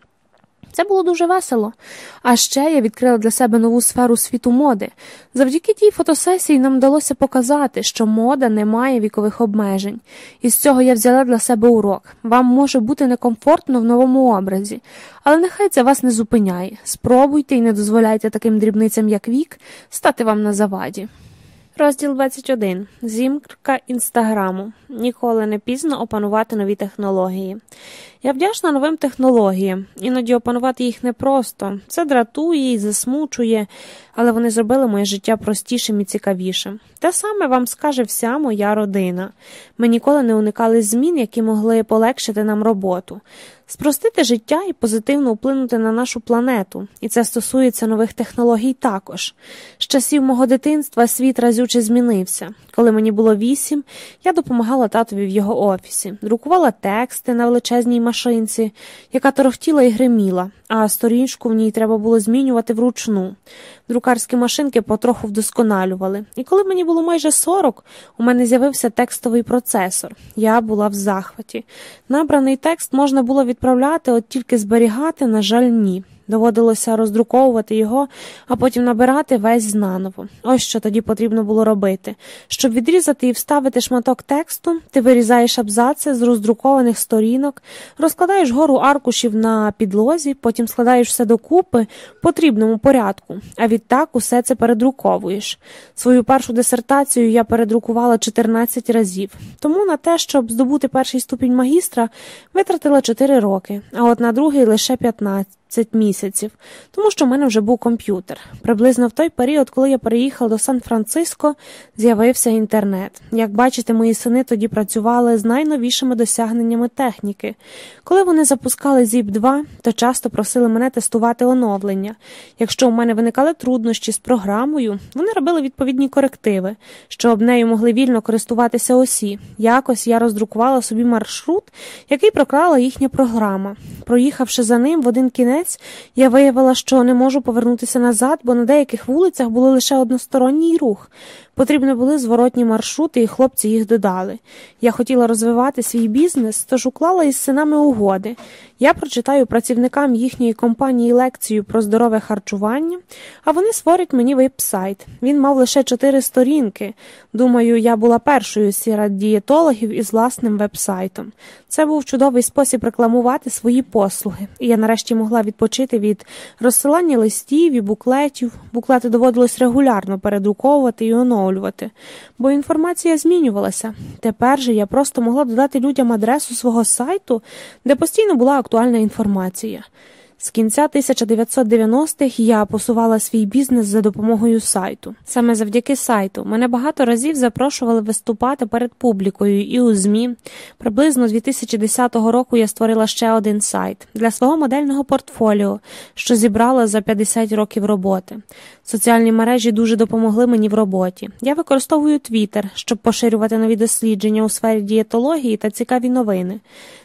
Це було дуже весело. А ще я відкрила для себе нову сферу світу моди. Завдяки тій фотосесії нам вдалося показати, що мода не має вікових обмежень. І з цього я взяла для себе урок. Вам може бути некомфортно в новому образі, але нехай це вас не зупиняє. Спробуйте і не дозволяйте таким дрібницям, як вік, стати вам на заваді. Розділ 21. Зімка інстаграму. Ніколи не пізно опанувати нові технології. Я вдячна новим технологіям, іноді опанувати їх непросто. Це дратує і засмучує, але вони зробили моє життя простішим і цікавішим. Те саме вам скаже вся моя родина. Ми ніколи не уникали змін, які могли полегшити нам роботу, спростити життя і позитивно вплинути на нашу планету. І це стосується нових технологій також. З часів мого дитинства світ разюче змінився. Коли мені було вісім, я допомагала татові в його офісі, друкувала тексти на величезній машинці, яка торохтіла і гриміла, а сторінку в ній треба було змінювати вручну. Друкарські машинки потроху вдосконалювали. І коли мені було майже сорок, у мене з'явився текстовий процесор. Я була в захваті. Набраний текст можна було відправляти, от тільки зберігати, на жаль, ні. Доводилося роздруковувати його, а потім набирати весь знаново. Ось що тоді потрібно було робити. Щоб відрізати і вставити шматок тексту, ти вирізаєш абзаци з роздрукованих сторінок, розкладаєш гору аркушів на підлозі, потім складаєш все докупи в потрібному порядку, а відтак усе це передруковуєш. Свою першу дисертацію я передрукувала 14 разів, тому на те, щоб здобути перший ступінь магістра, витратила 4 роки, а от на другий лише 15. 15 місяців, тому що в мене вже був комп'ютер. Приблизно в той період, коли я переїхала до Сан-Франциско, з'явився інтернет. Як бачите, мої сини тоді працювали з найновішими досягненнями техніки. Коли вони запускали zip 2 то часто просили мене тестувати оновлення. Якщо у мене виникали труднощі з програмою, вони робили відповідні корективи, щоб нею могли вільно користуватися осі. Якось я роздрукувала собі маршрут, який прокрала їхня програма. Проїхавши за ним в один кінець кінець я виявила, що не можу повернутися назад, бо на деяких вулицях було лише односторонній рух. Потрібні були зворотні маршрути, і хлопці їх додали. Я хотіла розвивати свій бізнес, тож уклала із синами угоди. Я прочитаю працівникам їхньої компанії лекцію про здорове харчування, а вони створять мені веб-сайт. Він мав лише чотири сторінки. Думаю, я була першою серед дієтологів із власним веб-сайтом. Це був чудовий спосіб рекламувати свої послуги, і я нарешті могла відпочити від розсилання листів і буклетів. Буклети доводилось регулярно передруковувати і оновлювати, бо інформація змінювалася. Тепер же я просто могла додати людям адресу свого сайту, де постійно була актуальна інформація. З кінця 1990-х я посувала свій бізнес за допомогою сайту. Саме завдяки сайту мене багато разів запрошували виступати перед публікою і у ЗМІ. Приблизно з 2010 року я створила ще один сайт для свого модельного портфоліо, що зібрала за 50 років роботи. Соціальні мережі дуже допомогли мені в роботі. Я використовую Twitter, щоб поширювати нові дослідження у сфері дієтології та цікаві новини.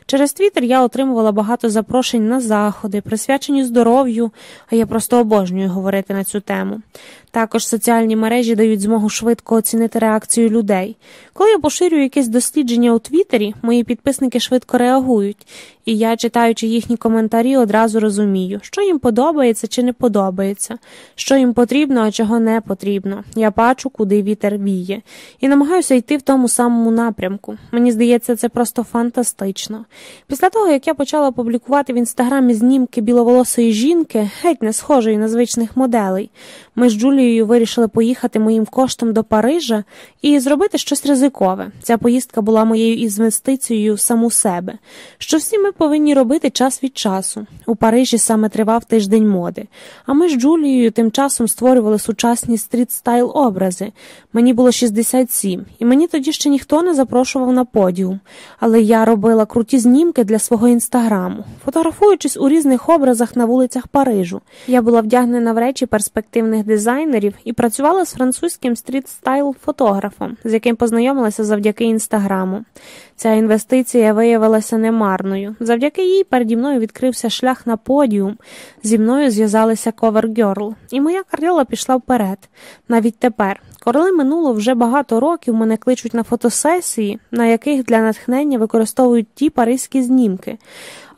Через Твіттер я отримувала багато запрошень на заходи, присвячені здоров'ю, а я просто обожнюю говорити на цю тему. Також соціальні мережі дають змогу швидко оцінити реакцію людей. Коли я поширюю якесь дослідження у Твіттері, мої підписники швидко реагують, і я, читаючи їхні коментарі, одразу розумію, що їм подобається чи не подобається, що їм потрібно, а чого не потрібно. Я бачу, куди вітер віє, і намагаюся йти в тому самому напрямку. Мені здається, це просто фантастично. Після того, як я почала публікувати в інстаграмі знімки біловолосої жінки, геть не схожої на звичних моделей, ми з Джулією вирішили поїхати моїм коштом до Парижа і зробити щось ризикове. Ця поїздка була моєю інвестицією в саму себе. Що всі ми повинні робити час від часу. У Парижі саме тривав тиждень моди. А ми з Джулією тим часом створювали сучасні стріт-стайл образи. Мені було 67, і мені тоді ще ніхто не запрошував на подіум. Але я робила круті знімки для свого інстаграму, фотографуючись у різних образах на вулицях Парижу. Я була вдягнена в речі перспективних дизайнерів і працювала з французьким стріт-стайл фотографом, з яким познайомилася завдяки інстаграму. Ця інвестиція виявилася немарною. Завдяки їй переді мною відкрився шлях на подіум. Зі мною зв'язалися CoverGirl, і моя кар'єра пішла вперед. Навіть тепер, коли минуло вже багато років, мене кличуть на фотосесії, на яких для натхнення використовують ті паризькі знімки.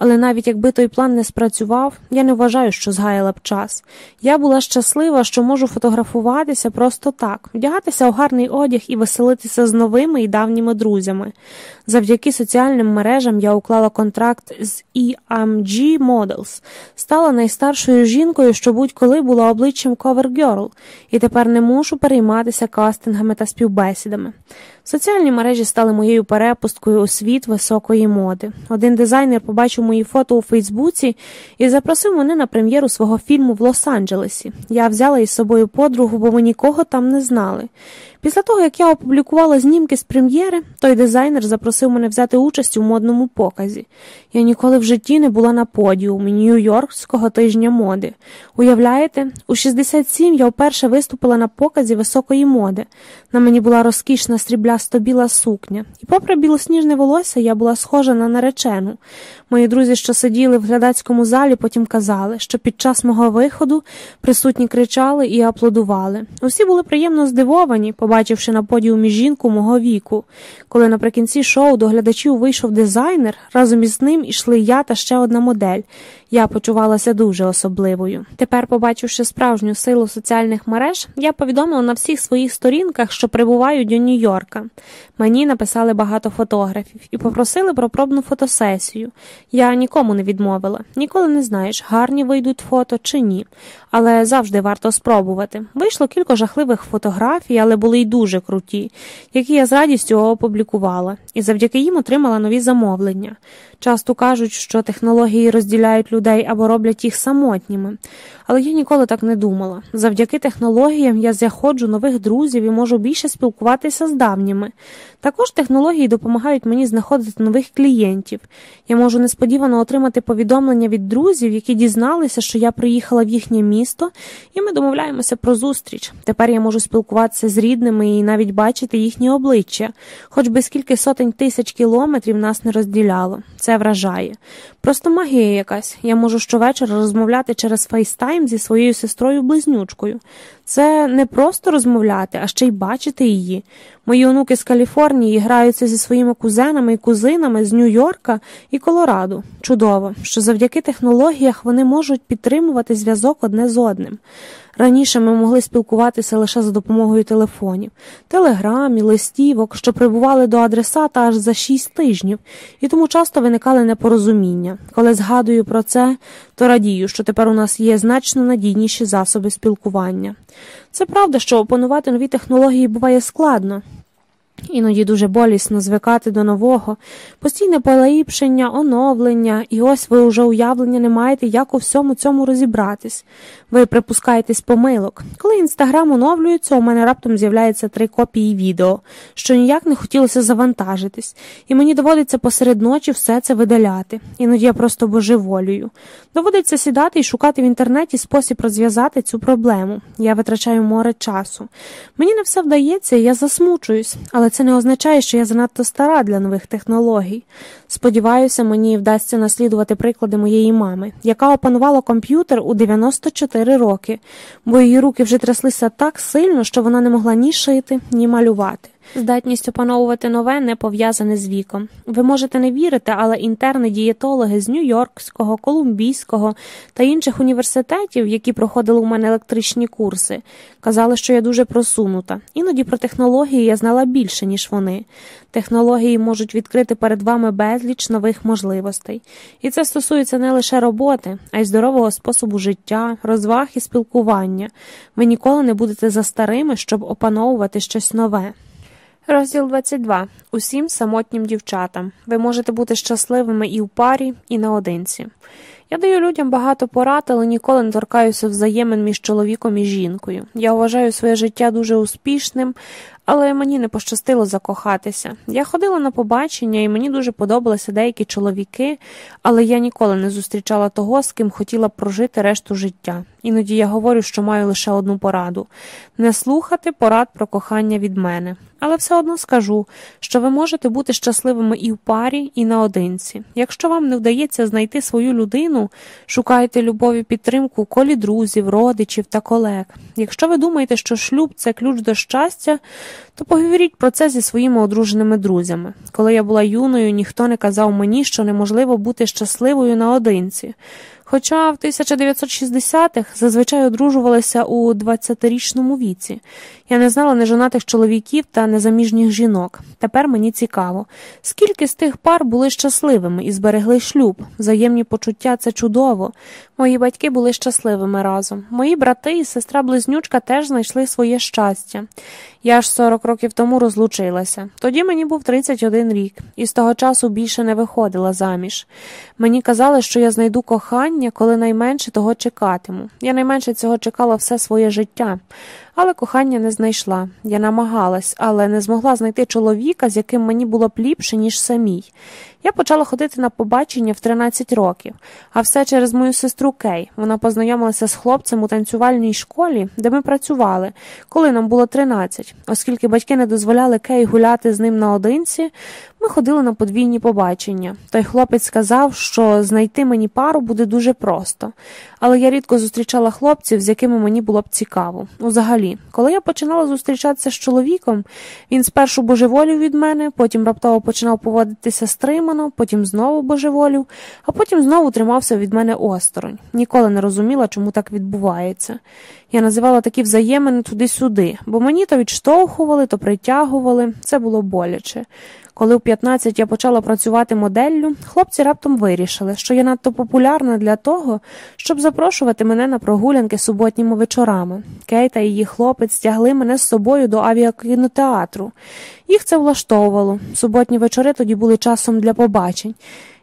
Але навіть якби той план не спрацював, я не вважаю, що згаяла б час. Я була щаслива, що можу фотографуватися просто так, вдягатися у гарний одяг і веселитися з новими і давніми друзями. Завдяки соціальним мережам я уклала контракт з EMG Models, стала найстаршою жінкою, що будь-коли була обличчям Cover і тепер не мушу перейматися кастингами та співбесідами. Соціальні мережі стали моєю перепусткою у світ високої моди. Один дизайнер побачив мої фото у Фейсбуці і запросив мене на прем'єру свого фільму в Лос-Анджелесі. Я взяла із собою подругу, бо ми нікого там не знали. Після того, як я опублікувала знімки з прем'єри, той дизайнер запросив мене взяти участь у модному показі. Я ніколи в житті не була на подіумі Нью-Йоркського тижня моди. Уявляєте, у 67 я вперше виступила на показі високої моди. На мені була розкішна сріблясто біла сукня, і, попри білосніжне волосся, я була схожа на наречену. Мої друзі, що сиділи в глядацькому залі, потім казали, що під час мого виходу присутні кричали і аплодували. Усі були приємно здивовані, побачивши на подіумі жінку мого віку. Коли наприкінці шоу до глядачів вийшов дизайнер, разом із ним ішли я та ще одна модель. Я почувалася дуже особливою. Тепер, побачивши справжню силу соціальних мереж, я повідомила на всіх своїх сторінках, що прибувають до Нью-Йорка. Мені написали багато фотографів і попросили про пробну фотосесію. Я нікому не відмовила. Ніколи не знаєш, гарні вийдуть фото чи ні. Але завжди варто спробувати. Вийшло кілька жахливих фотографій, але були й дуже круті, які я з радістю опублікувала, і завдяки їм отримала нові замовлення. Часто кажуть, що технології розділяють людей або роблять їх самотніми. Але я ніколи так не думала. Завдяки технологіям я заходжу нових друзів і можу більше спілкуватися з давніми. Також технології допомагають мені знаходити нових клієнтів. Я можу несподівано отримати повідомлення від друзів, які дізналися, що я приїхала в їхнє місто, і ми домовляємося про зустріч. Тепер я можу спілкуватися з рідними і навіть бачити їхні обличчя, хоч би скільки сотень тисяч кілометрів нас не розділяло. Це вражає. Просто магія якась. Я можу щовечора розмовляти через фейстайм зі своєю сестрою близнючкою. Це не просто розмовляти, а ще й бачити її. Мої онуки з Каліфорнії граються зі своїми кузенами і кузинами з Нью-Йорка і Колорадо. Чудово, що завдяки технологіях вони можуть підтримувати зв'язок одне з одним. Раніше ми могли спілкуватися лише за допомогою телефонів, телеграмів, листівок, що прибували до адресата аж за шість тижнів, і тому часто виникали непорозуміння. Коли згадую про це, то радію, що тепер у нас є значно надійніші засоби спілкування. Це правда, що опанувати нові технології буває складно. Іноді дуже болісно звикати до нового, постійне поліпшення, оновлення, і ось ви уже уявлення не маєте, як у всьому цьому розібратись. Ви припускаєтесь помилок. Коли інстаграм оновлюється, у мене раптом з'являється три копії відео, що ніяк не хотілося завантажитись, і мені доводиться посеред ночі все це видаляти. Іноді я просто божеволюю. Доводиться сідати і шукати в інтернеті спосіб розв'язати цю проблему. Я витрачаю море часу. Мені не все вдається, і я засмучуюсь, але це не означає, що я занадто стара для нових технологій. Сподіваюся, мені вдасться наслідувати приклади моєї мами, яка опанувала комп'ютер у 94 роки, бо її руки вже тряслися так сильно, що вона не могла ні шити, ні малювати. Здатність опановувати нове не пов'язане з віком. Ви можете не вірити, але інтерни дієтологи з Нью-Йоркського, Колумбійського та інших університетів, які проходили у мене електричні курси, казали, що я дуже просунута. Іноді про технології я знала більше, ніж вони. Технології можуть відкрити перед вами безліч нових можливостей. І це стосується не лише роботи, а й здорового способу життя, розваг і спілкування. Ви ніколи не будете за старими, щоб опановувати щось нове. Розділ 22. Усім самотнім дівчатам. Ви можете бути щасливими і в парі, і наодинці. Я даю людям багато порад, але ніколи не торкаюся взаємин між чоловіком і жінкою. Я вважаю своє життя дуже успішним, але мені не пощастило закохатися. Я ходила на побачення, і мені дуже подобалися деякі чоловіки, але я ніколи не зустрічала того, з ким хотіла прожити решту життя. Іноді я говорю, що маю лише одну пораду не слухати порад про кохання від мене. Але все одно скажу, що ви можете бути щасливими і в парі, і наодинці. Якщо вам не вдається знайти свою людину, шукайте любові підтримку у колі друзів, родичів та колег. Якщо ви думаєте, що шлюб це ключ до щастя, то поговоріть про це зі своїми одруженими друзями. Коли я була юною, ніхто не казав мені, що неможливо бути щасливою наодинці. Хоча в 1960-х зазвичай одружувалися у 20-річному віці. Я не знала нежонатих чоловіків та незаміжніх жінок. Тепер мені цікаво, скільки з тих пар були щасливими і зберегли шлюб. Взаємні почуття це чудово. Мої батьки були щасливими разом. Мої брати і сестра близнючка теж знайшли своє щастя. Я ж 40 років тому розлучилася. Тоді мені був 31 рік, і з того часу більше не виходила заміж. Мені казали, що я знайду кохання, коли найменше того чекатиму. Я найменше цього чекала все своє життя але кохання не знайшла. Я намагалась, але не змогла знайти чоловіка, з яким мені було б ліпше, ніж самій. Я почала ходити на побачення в 13 років, а все через мою сестру Кей. Вона познайомилася з хлопцем у танцювальній школі, де ми працювали, коли нам було 13. Оскільки батьки не дозволяли Кей гуляти з ним наодинці, ми ходили на подвійні побачення. Той хлопець сказав, що знайти мені пару буде дуже просто. Але я рідко зустрічала хлопців, з якими мені було б цікаво. Взагалі, коли я починала зустрічатися з чоловіком, він спершу божеволів від мене, потім раптово починав поводитися стримано, потім знову божеволів, а потім знову тримався від мене осторонь. Ніколи не розуміла, чому так відбувається. Я називала такі взаємини туди-сюди, бо мені то відштовхували, то притягували, це було боляче. Коли в 15 я почала працювати моделлю, хлопці раптом вирішили, що я надто популярна для того, щоб запрошувати мене на прогулянки суботніми вечорами. Кей та її хлопець стягли мене з собою до авіакінотеатру. Їх це влаштовувало. Суботні вечори тоді були часом для побачень.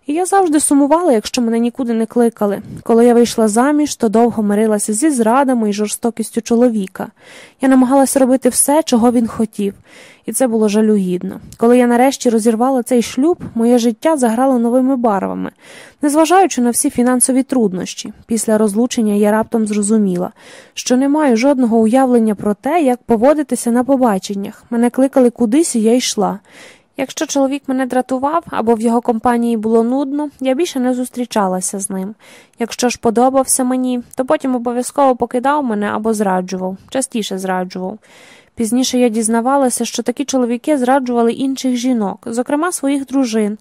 І я завжди сумувала, якщо мене нікуди не кликали. Коли я вийшла заміж, то довго мирилася зі зрадами і жорстокістю чоловіка. Я намагалася робити все, чого він хотів, і це було жалюгідно. Коли я нарешті розірвала цей шлюб, моє життя заграло новими барвами, незважаючи на всі фінансові труднощі. Після розлучення я раптом зрозуміла, що не маю жодного уявлення про те, як поводитися на побаченнях. Мене кликали кудись, і я йшла. Якщо чоловік мене дратував або в його компанії було нудно, я більше не зустрічалася з ним. Якщо ж подобався мені, то потім обов'язково покидав мене або зраджував, частіше зраджував. Пізніше я дізнавалася, що такі чоловіки зраджували інших жінок, зокрема своїх дружин.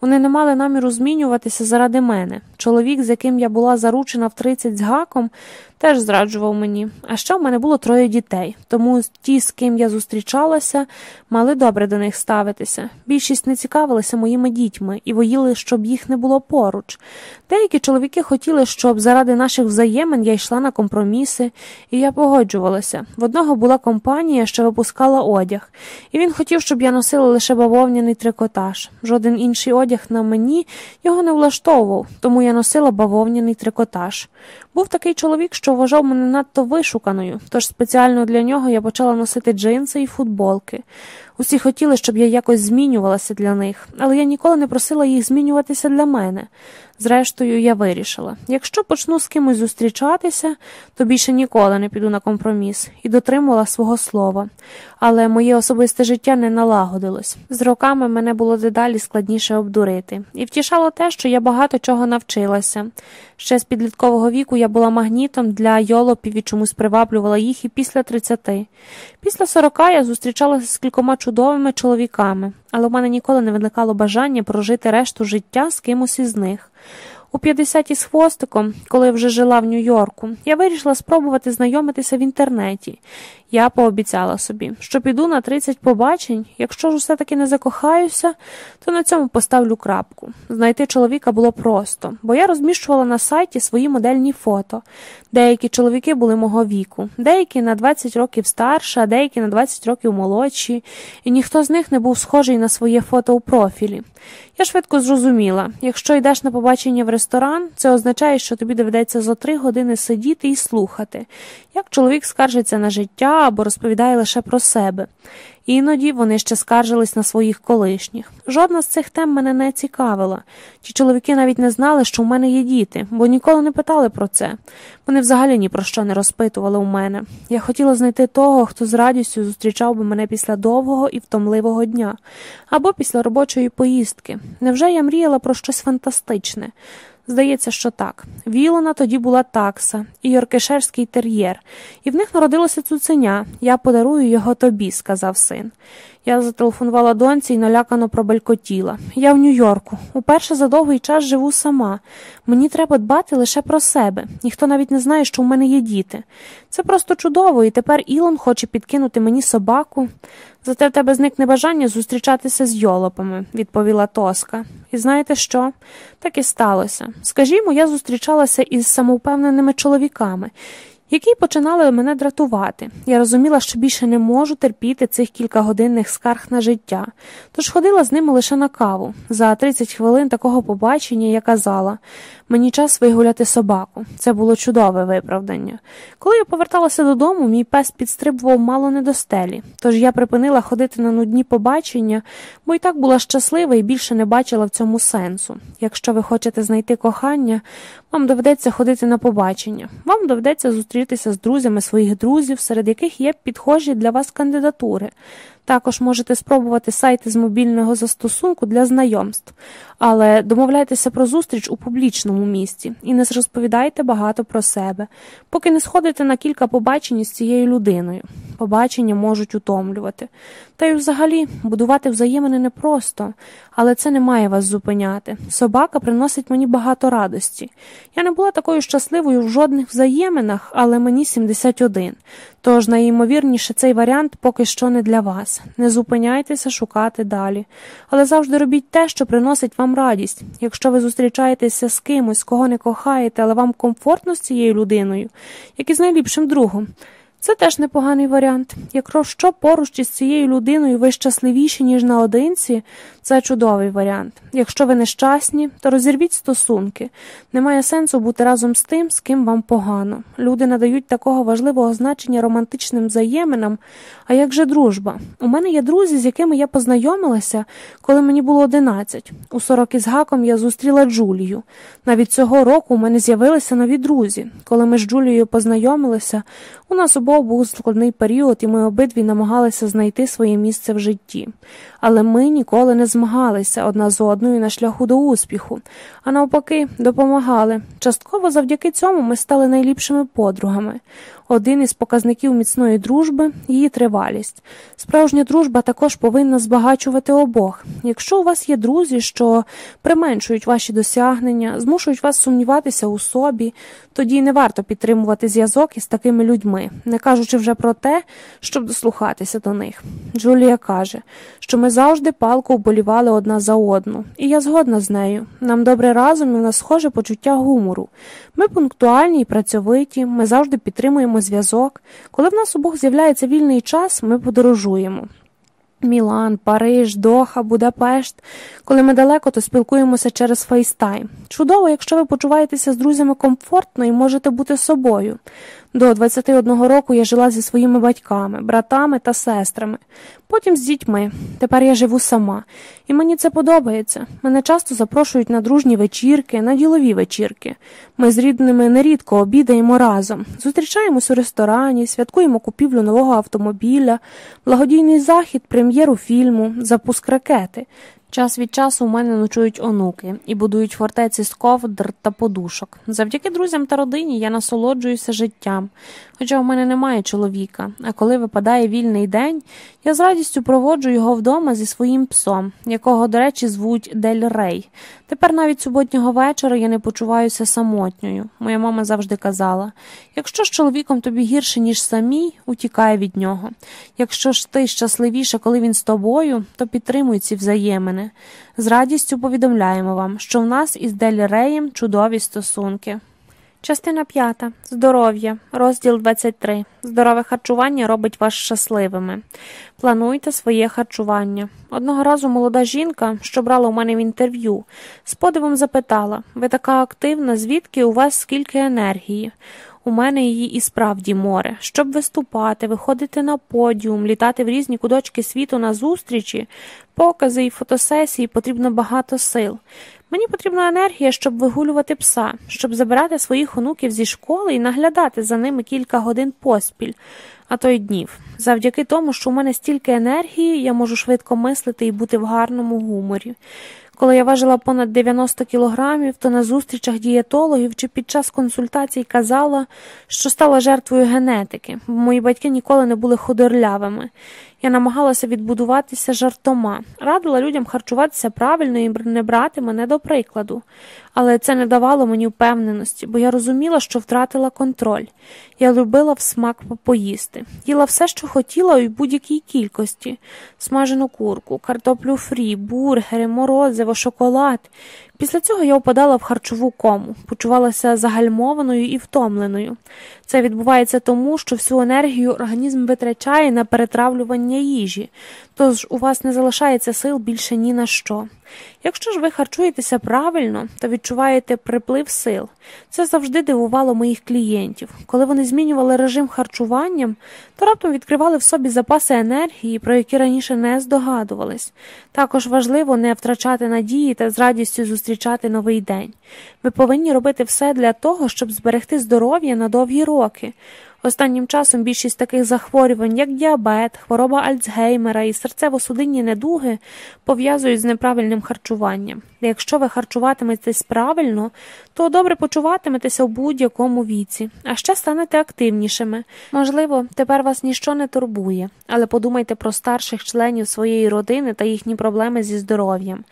Вони не мали наміру змінюватися заради мене. Чоловік, з яким я була заручена в 30 з гаком, теж зраджував мені. А ще в мене було троє дітей, тому ті, з ким я зустрічалася, мали добре до них ставитися. Більшість не цікавилися моїми дітьми і воїли, щоб їх не було поруч. Деякі чоловіки хотіли, щоб заради наших взаємин я йшла на компроміси, і я погоджувалася. В одного була компанія, що випускала одяг, і він хотів, щоб я носила лише бавовняний трикотаж. Жоден інший одяг на мені його не влаштовував, тому я носила бавовняний трикотаж. Був такий чоловік, що вважав мене надто вишуканою, тож спеціально для нього я почала носити джинси і футболки. Усі хотіли, щоб я якось змінювалася для них, але я ніколи не просила їх змінюватися для мене. Зрештою, я вирішила якщо почну з кимось зустрічатися, то більше ніколи не піду на компроміс і дотримувала свого слова. Але моє особисте життя не налагодилось. З роками мене було дедалі складніше обдурити, і втішало те, що я багато чого навчилася. Ще з підліткового віку я була магнітом для йолопів і чомусь приваблювала їх і після 30. Після 40 я зустрічалася з кількома чудовими чоловіками, але в мене ніколи не виникало бажання прожити решту життя з кимось із них. У 50 з хвостиком, коли вже жила в Нью-Йорку, я вирішила спробувати знайомитися в інтернеті. Я пообіцяла собі, що піду на 30 побачень, якщо ж все таки не закохаюся, то на цьому поставлю крапку. Знайти чоловіка було просто, бо я розміщувала на сайті свої модельні фото. Деякі чоловіки були мого віку, деякі на 20 років старше, а деякі на 20 років молодші, і ніхто з них не був схожий на своє фото у профілі. Я швидко зрозуміла, якщо йдеш на побачення в ресторан, це означає, що тобі доведеться за три години сидіти і слухати, як чоловік скаржиться на життя або розповідає лише про себе. Іноді вони ще скаржились на своїх колишніх. Жодна з цих тем мене не цікавила. Ті чоловіки навіть не знали, що в мене є діти, бо ніколи не питали про це. Вони взагалі ні про що не розпитували у мене. Я хотіла знайти того, хто з радістю зустрічав би мене після довгого і втомливого дня або після робочої поїздки. Невже я мріяла про щось фантастичне? Здається, що так. Вілона тоді була такса і йоркешерський тер'єр, і в них народилося цуценя. Я подарую його тобі, сказав син. Я зателефонувала доньці і налякано пробелькотіла. Я в Нью-Йорку. Уперше за довгий час живу сама. Мені треба дбати лише про себе. Ніхто навіть не знає, що у мене є діти. Це просто чудово, і тепер Ілон хоче підкинути мені собаку. Зате в тебе зникне бажання зустрічатися з йолопами, відповіла Тоска. І знаєте що? Так і сталося. Скажімо, я зустрічалася із самовпевненими чоловіками які починали мене дратувати. Я розуміла, що більше не можу терпіти цих кількагодинних скарг на життя, тож ходила з ними лише на каву. За 30 хвилин такого побачення я казала мені час вигуляти собаку. Це було чудове виправдання. Коли я поверталася додому, мій пес підстрибував мало не до стелі, тож я припинила ходити на нудні побачення, бо й так була щаслива і більше не бачила в цьому сенсу. Якщо ви хочете знайти кохання, вам доведеться ходити на побачення, вам доведеться зустрітися з друзями своїх друзів, серед яких є підхожі для вас кандидатури. Також можете спробувати сайти з мобільного застосунку для знайомств, але домовляйтеся про зустріч у публічному місці і не розповідайте багато про себе, поки не сходите на кілька побачень з цією людиною. Побачення можуть утомлювати. Та й взагалі будувати взаємини непросто, але це не має вас зупиняти. Собака приносить мені багато радості. Я не була такою щасливою в жодних взаєминах, але мені 71. Тож найімовірніше цей варіант поки що не для вас. Не зупиняйтеся шукати далі. Але завжди робіть те, що приносить вам радість. Якщо ви зустрічаєтеся з кимось, кого не кохаєте, але вам комфортно з цією людиною, як і з найліпшим другом. Це теж непоганий варіант. Якщо поруч із цією людиною ви щасливіші, ніж наодинці, це чудовий варіант. Якщо ви нещасні, то розірвіть стосунки. Немає сенсу бути разом з тим, з ким вам погано. Люди надають такого важливого значення романтичним взаєминам. А як же дружба? У мене є друзі, з якими я познайомилася, коли мені було 11. У 40 із гаком я зустріла Джулію. Навіть цього року у мене з'явилися нові друзі. Коли ми з Джулією познайомилися, у нас обох був складний період, і ми обидві намагалися знайти своє місце в житті. Але ми ніколи не змагалися одна з одною на шляху до успіху, а навпаки, допомагали. Частково завдяки цьому ми стали найліпшими подругами. Один із показників міцної дружби її тривалість. Справжня дружба також повинна збагачувати обох. Якщо у вас є друзі, що применшують ваші досягнення, змушують вас сумніватися у собі, тоді не варто підтримувати зв'язок із такими людьми, кажучи вже про те, щоб дослухатися до них. Джулія каже, що ми завжди палко вболівали одна за одну, і я згодна з нею. Нам добре разом і в нас схоже почуття гумору. Ми пунктуальні і працьовиті, ми завжди підтримуємо зв'язок. Коли в нас обох з'являється вільний час, ми подорожуємо. Мілан, Париж, Доха, Будапешт. Коли ми далеко, то спілкуємося через фейстайм. Чудово, якщо ви почуваєтеся з друзями комфортно і можете бути собою. До 21 року я жила зі своїми батьками, братами та сестрами, потім з дітьми. Тепер я живу сама, і мені це подобається. Мене часто запрошують на дружні вечірки, на ділові вечірки. Ми з рідними нерідко обідаємо разом, зустрічаємось у ресторані, святкуємо купівлю нового автомобіля, благодійний захід, прем'єру фільму, запуск ракети. Час від часу у мене ночують онуки і будують фортеці з ковдр та подушок. Завдяки друзям та родині я насолоджуюся життям, хоча у мене немає чоловіка. А коли випадає вільний день, я з радістю проводжу його вдома зі своїм псом, якого, до речі, звуть Дель Рей. Тепер навіть суботнього вечора я не почуваюся самотньою. Моя мама завжди казала якщо з чоловіком тобі гірше, ніж самій, утікай від нього. Якщо ж ти щасливіша, коли він з тобою, то підтримуй ці взаємини. З радістю повідомляємо вам, що в нас із Дель Реєм чудові стосунки. Частина п'ята. Здоров'я. Розділ 23. Здорове харчування робить вас щасливими. Плануйте своє харчування. Одного разу молода жінка, що брала у мене в інтерв'ю, з подивом запитала ви така активна, звідки у вас скільки енергії? У мене її і справді море. Щоб виступати, виходити на подіум, літати в різні кудочки світу на зустрічі, покази і фотосесії потрібно багато сил. Мені потрібна енергія, щоб вигулювати пса, щоб забирати своїх онуків зі школи і наглядати за ними кілька годин поспіль, а то й днів. Завдяки тому, що у мене стільки енергії, я можу швидко мислити і бути в гарному гуморі. Коли я важила понад 90 кілограмів, то на зустрічах дієтологів чи під час консультацій казала, що стала жертвою генетики, бо мої батьки ніколи не були худорлявими. Я намагалася відбудуватися жартома, радила людям харчуватися правильно і не брати мене до прикладу. Але це не давало мені впевненості, бо я розуміла, що втратила контроль. Я любила в смак поїсти, їла все, що хотіла, у будь-якій кількості: смажену курку, картоплю фрі, бургери, морозиво, шоколад. Після цього я впадала в харчову кому, почувалася загальмованою і втомленою. Це відбувається тому, що всю енергію організм витрачає на перетравлювання їжі, тож у вас не залишається сил більше ні на що. Якщо ж ви харчуєтеся правильно, то відчуваєте приплив сил. Це завжди дивувало моїх клієнтів. Коли вони змінювали режим харчування, то раптом відкривали в собі запаси енергії, про які раніше не здогадувались. Також важливо не втрачати надії та з радістю зустрічати новий день. Ви повинні робити все для того, щоб зберегти здоров'я на довгі роки. Останнім часом більшість таких захворювань, як діабет, хвороба Альцгеймера і серцево-судинні недуги, пов'язують з неправильним харчуванням. Якщо ви харчуватиметесь правильно, то добре почуватиметеся у будь-якому віці, а ще станете активнішими. Можливо, тепер вас ніщо не турбує, але подумайте про старших членів своєї родини та їхні проблеми зі здоров'ям.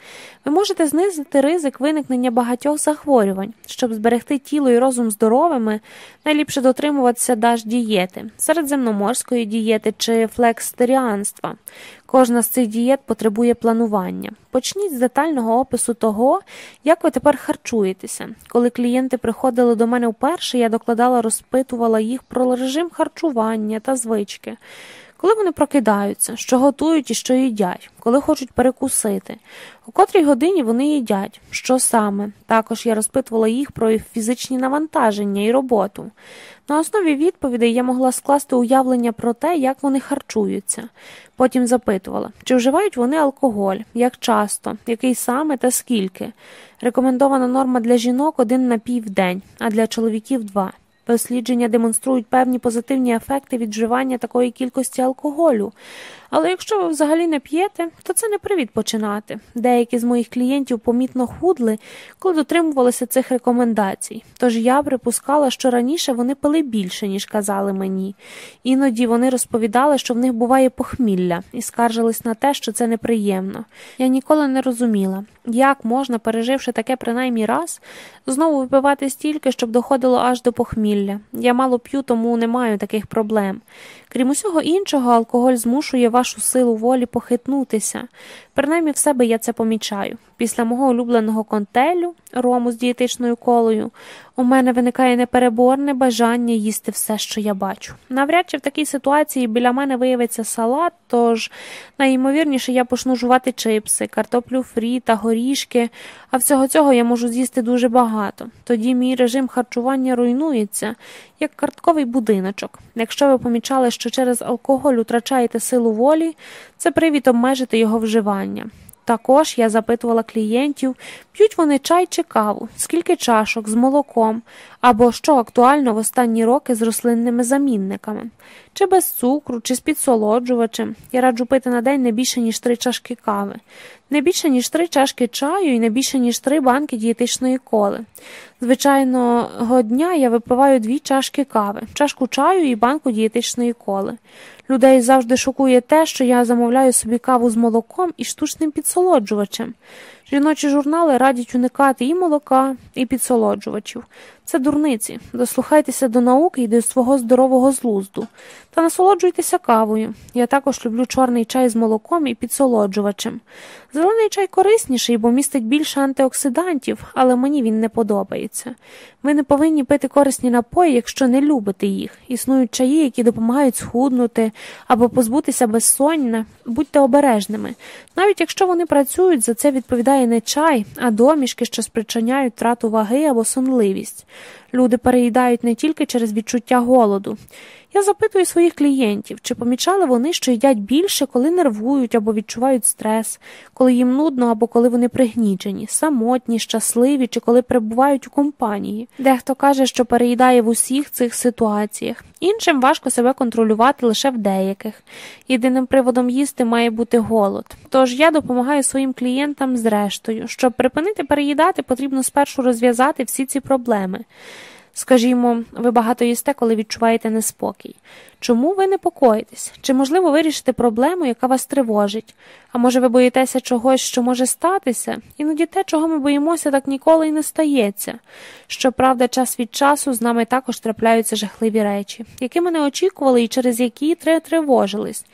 Ви можете знизити ризик виникнення багатьох захворювань, щоб зберегти тіло і розум здоровими, найліпше дотримуватися даж дієти, середземноморської дієти чи флекстеріанства. Кожна з цих дієт потребує планування. Почніть з детального опису того, як ви тепер харчуєтеся. Коли клієнти приходили до мене вперше, я докладала, розпитувала їх про режим харчування та звички. Коли вони прокидаються, що готують і що їдять, коли хочуть перекусити, у котрій годині вони їдять, що саме. Також я розпитувала їх про їх фізичні навантаження і роботу. На основі відповідей я могла скласти уявлення про те, як вони харчуються. Потім запитувала, чи вживають вони алкоголь, як часто, який саме та скільки. Рекомендована норма для жінок один напій в день, а для чоловіків два. Дослідження демонструють певні позитивні ефекти відживання такої кількості алкоголю. Але якщо ви взагалі не п'єте, то це не привід починати. Деякі з моїх клієнтів помітно худли, коли дотримувалися цих рекомендацій. Тож я припускала, що раніше вони пили більше, ніж казали мені. Іноді вони розповідали, що в них буває похмілля, і скаржились на те, що це неприємно. Я ніколи не розуміла, як можна, переживши таке принаймні раз, знову випивати стільки, щоб доходило аж до похмілля. Я мало п'ю, тому не маю таких проблем. Крім усього іншого, алкоголь змушує вашу силу волі похитнутися. Принаймні в себе я це помічаю. Після мого улюбленого контелю, рому з дієтичною колою, у мене виникає непереборне бажання їсти все, що я бачу. Навряд чи в такій ситуації біля мене виявиться салат, тож найімовірніше я почну жувати чипси, картоплю фрі та горішки, а всього цього я можу з'їсти дуже багато. Тоді мій режим харчування руйнується, як картковий будиночок. Якщо ви помічали, що через алкоголь втрачаєте силу волі, це привід обмежити його вживання. Також я запитувала клієнтів, п'ють вони чай чи каву, скільки чашок з молоком, або що актуально в останні роки з рослинними замінниками, чи без цукру, чи з підсолоджувачем. Я раджу пити на день не більше, ніж три чашки кави, не більше, ніж три чашки чаю і не більше, ніж три банки дієтичної коли. Звичайного дня я випиваю дві чашки кави, чашку чаю і банку дієтичної коли. Людей завжди шокує те, що я замовляю собі каву з молоком і штучним підсолоджувачем. Жіночі журнали радять уникати і молока, і підсолоджувачів. Це дурниці. Дослухайтеся до науки і до свого здорового злузду. Та насолоджуйтеся кавою. Я також люблю чорний чай з молоком і підсолоджувачем. Зелений чай корисніший, бо містить більше антиоксидантів, але мені він не подобається. Ви не повинні пити корисні напої, якщо не любите їх. Існують чаї, які допомагають схуднути або позбутися безсоння. Будьте обережними. Навіть якщо вони працюють, за це відповідає не чай, а домішки, що спричиняють трату ваги або сонливість. Люди переїдають не тільки через відчуття голоду. Я запитую своїх клієнтів, чи помічали вони, що їдять більше, коли нервують або відчувають стрес, коли їм нудно або коли вони пригнічені, самотні, щасливі чи коли перебувають у компанії. Дехто каже, що переїдає в усіх цих ситуаціях. Іншим важко себе контролювати лише в деяких. Єдиним приводом їсти має бути голод. Тож я допомагаю своїм клієнтам зрештою. Щоб припинити переїдати, потрібно спершу розв'язати всі ці проблеми. Скажімо, ви багато їсте, коли відчуваєте неспокій. Чому ви непокоїтесь? Чи можливо вирішити проблему, яка вас тривожить? А може ви боїтеся чогось, що може статися? Іноді те, чого ми боїмося, так ніколи й не стається. Щоправда, час від часу з нами також трапляються жахливі речі, які ми не очікували і через які тривожились.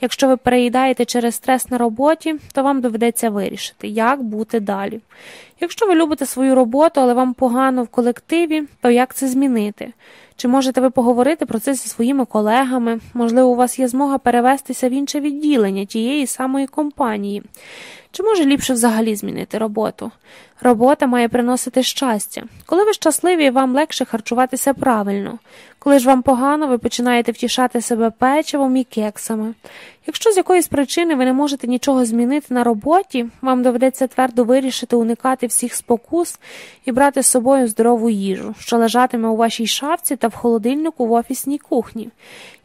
Якщо ви переїдаєте через стрес на роботі, то вам доведеться вирішити, як бути далі. Якщо ви любите свою роботу, але вам погано в колективі, то як це змінити? Чи можете ви поговорити про це зі своїми колегами? Можливо, у вас є змога перевестися в інше відділення тієї самої компанії. Чи може ліпше взагалі змінити роботу? Робота має приносити щастя. Коли ви щасливі, вам легше харчуватися правильно. Коли ж вам погано, ви починаєте втішати себе печивом і кексами. Якщо з якоїсь причини ви не можете нічого змінити на роботі, вам доведеться твердо вирішити уникати всіх спокус і брати з собою здорову їжу, що лежатиме у вашій шафці та в холодильнику в офісній кухні.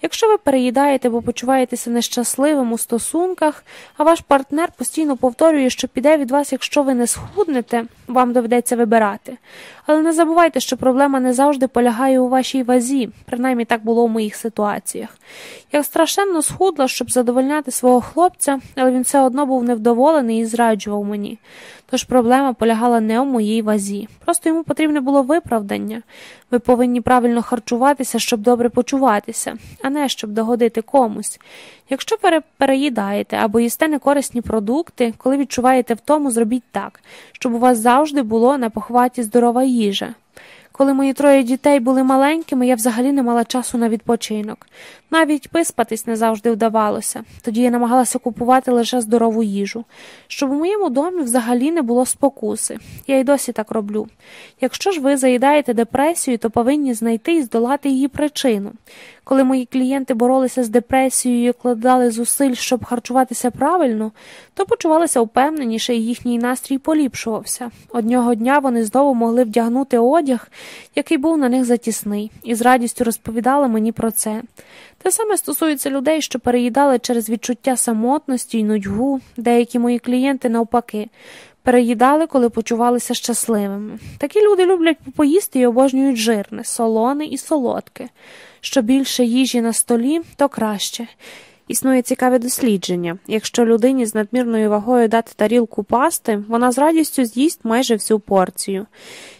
Якщо ви переїдаєте, бо почуваєтеся нещасливим у стосунках, а ваш партнер постійно повторює, що піде від вас, якщо ви не схуднете, вам доведеться вибирати. Але не забувайте, що проблема не завжди полягає у вашій вазі, принаймні так було в моїх ситуаціях. Я страшенно схудла, щоб задовольняти свого хлопця, але він все одно був невдоволений і зраджував мені. Тож проблема полягала не у моїй вазі. Просто йому потрібне було виправдання. Ви повинні правильно харчуватися, щоб добре почуватися, а не щоб догодити комусь. Якщо переїдаєте або їсте некорисні продукти, коли відчуваєте втому, зробіть так, щоб у вас завжди було на похваті здорова їжа. Коли мої троє дітей були маленькими, я взагалі не мала часу на відпочинок. Навіть писпатись не завжди вдавалося. Тоді я намагалася купувати лише здорову їжу, щоб у моєму домі взагалі не було спокуси. Я й досі так роблю. Якщо ж ви заїдаєте депресію, то повинні знайти і здолати її причину. Коли мої клієнти боролися з депресією і вкладали зусиль, щоб харчуватися правильно, то почувалися впевненіше і їхній настрій поліпшувався. Одного дня вони знову могли вдягнути одяг, який був на них затісний, і з радістю розповідали мені про це. Те саме стосується людей, що переїдали через відчуття самотності й нудьгу, деякі мої клієнти навпаки. Переїдали, коли почувалися щасливими. Такі люди люблять поїсти і обожнюють жирне, солоне і солодке. Що більше їжі на столі, то краще. Існує цікаве дослідження. Якщо людині з надмірною вагою дати тарілку пасти, вона з радістю з'їсть майже всю порцію.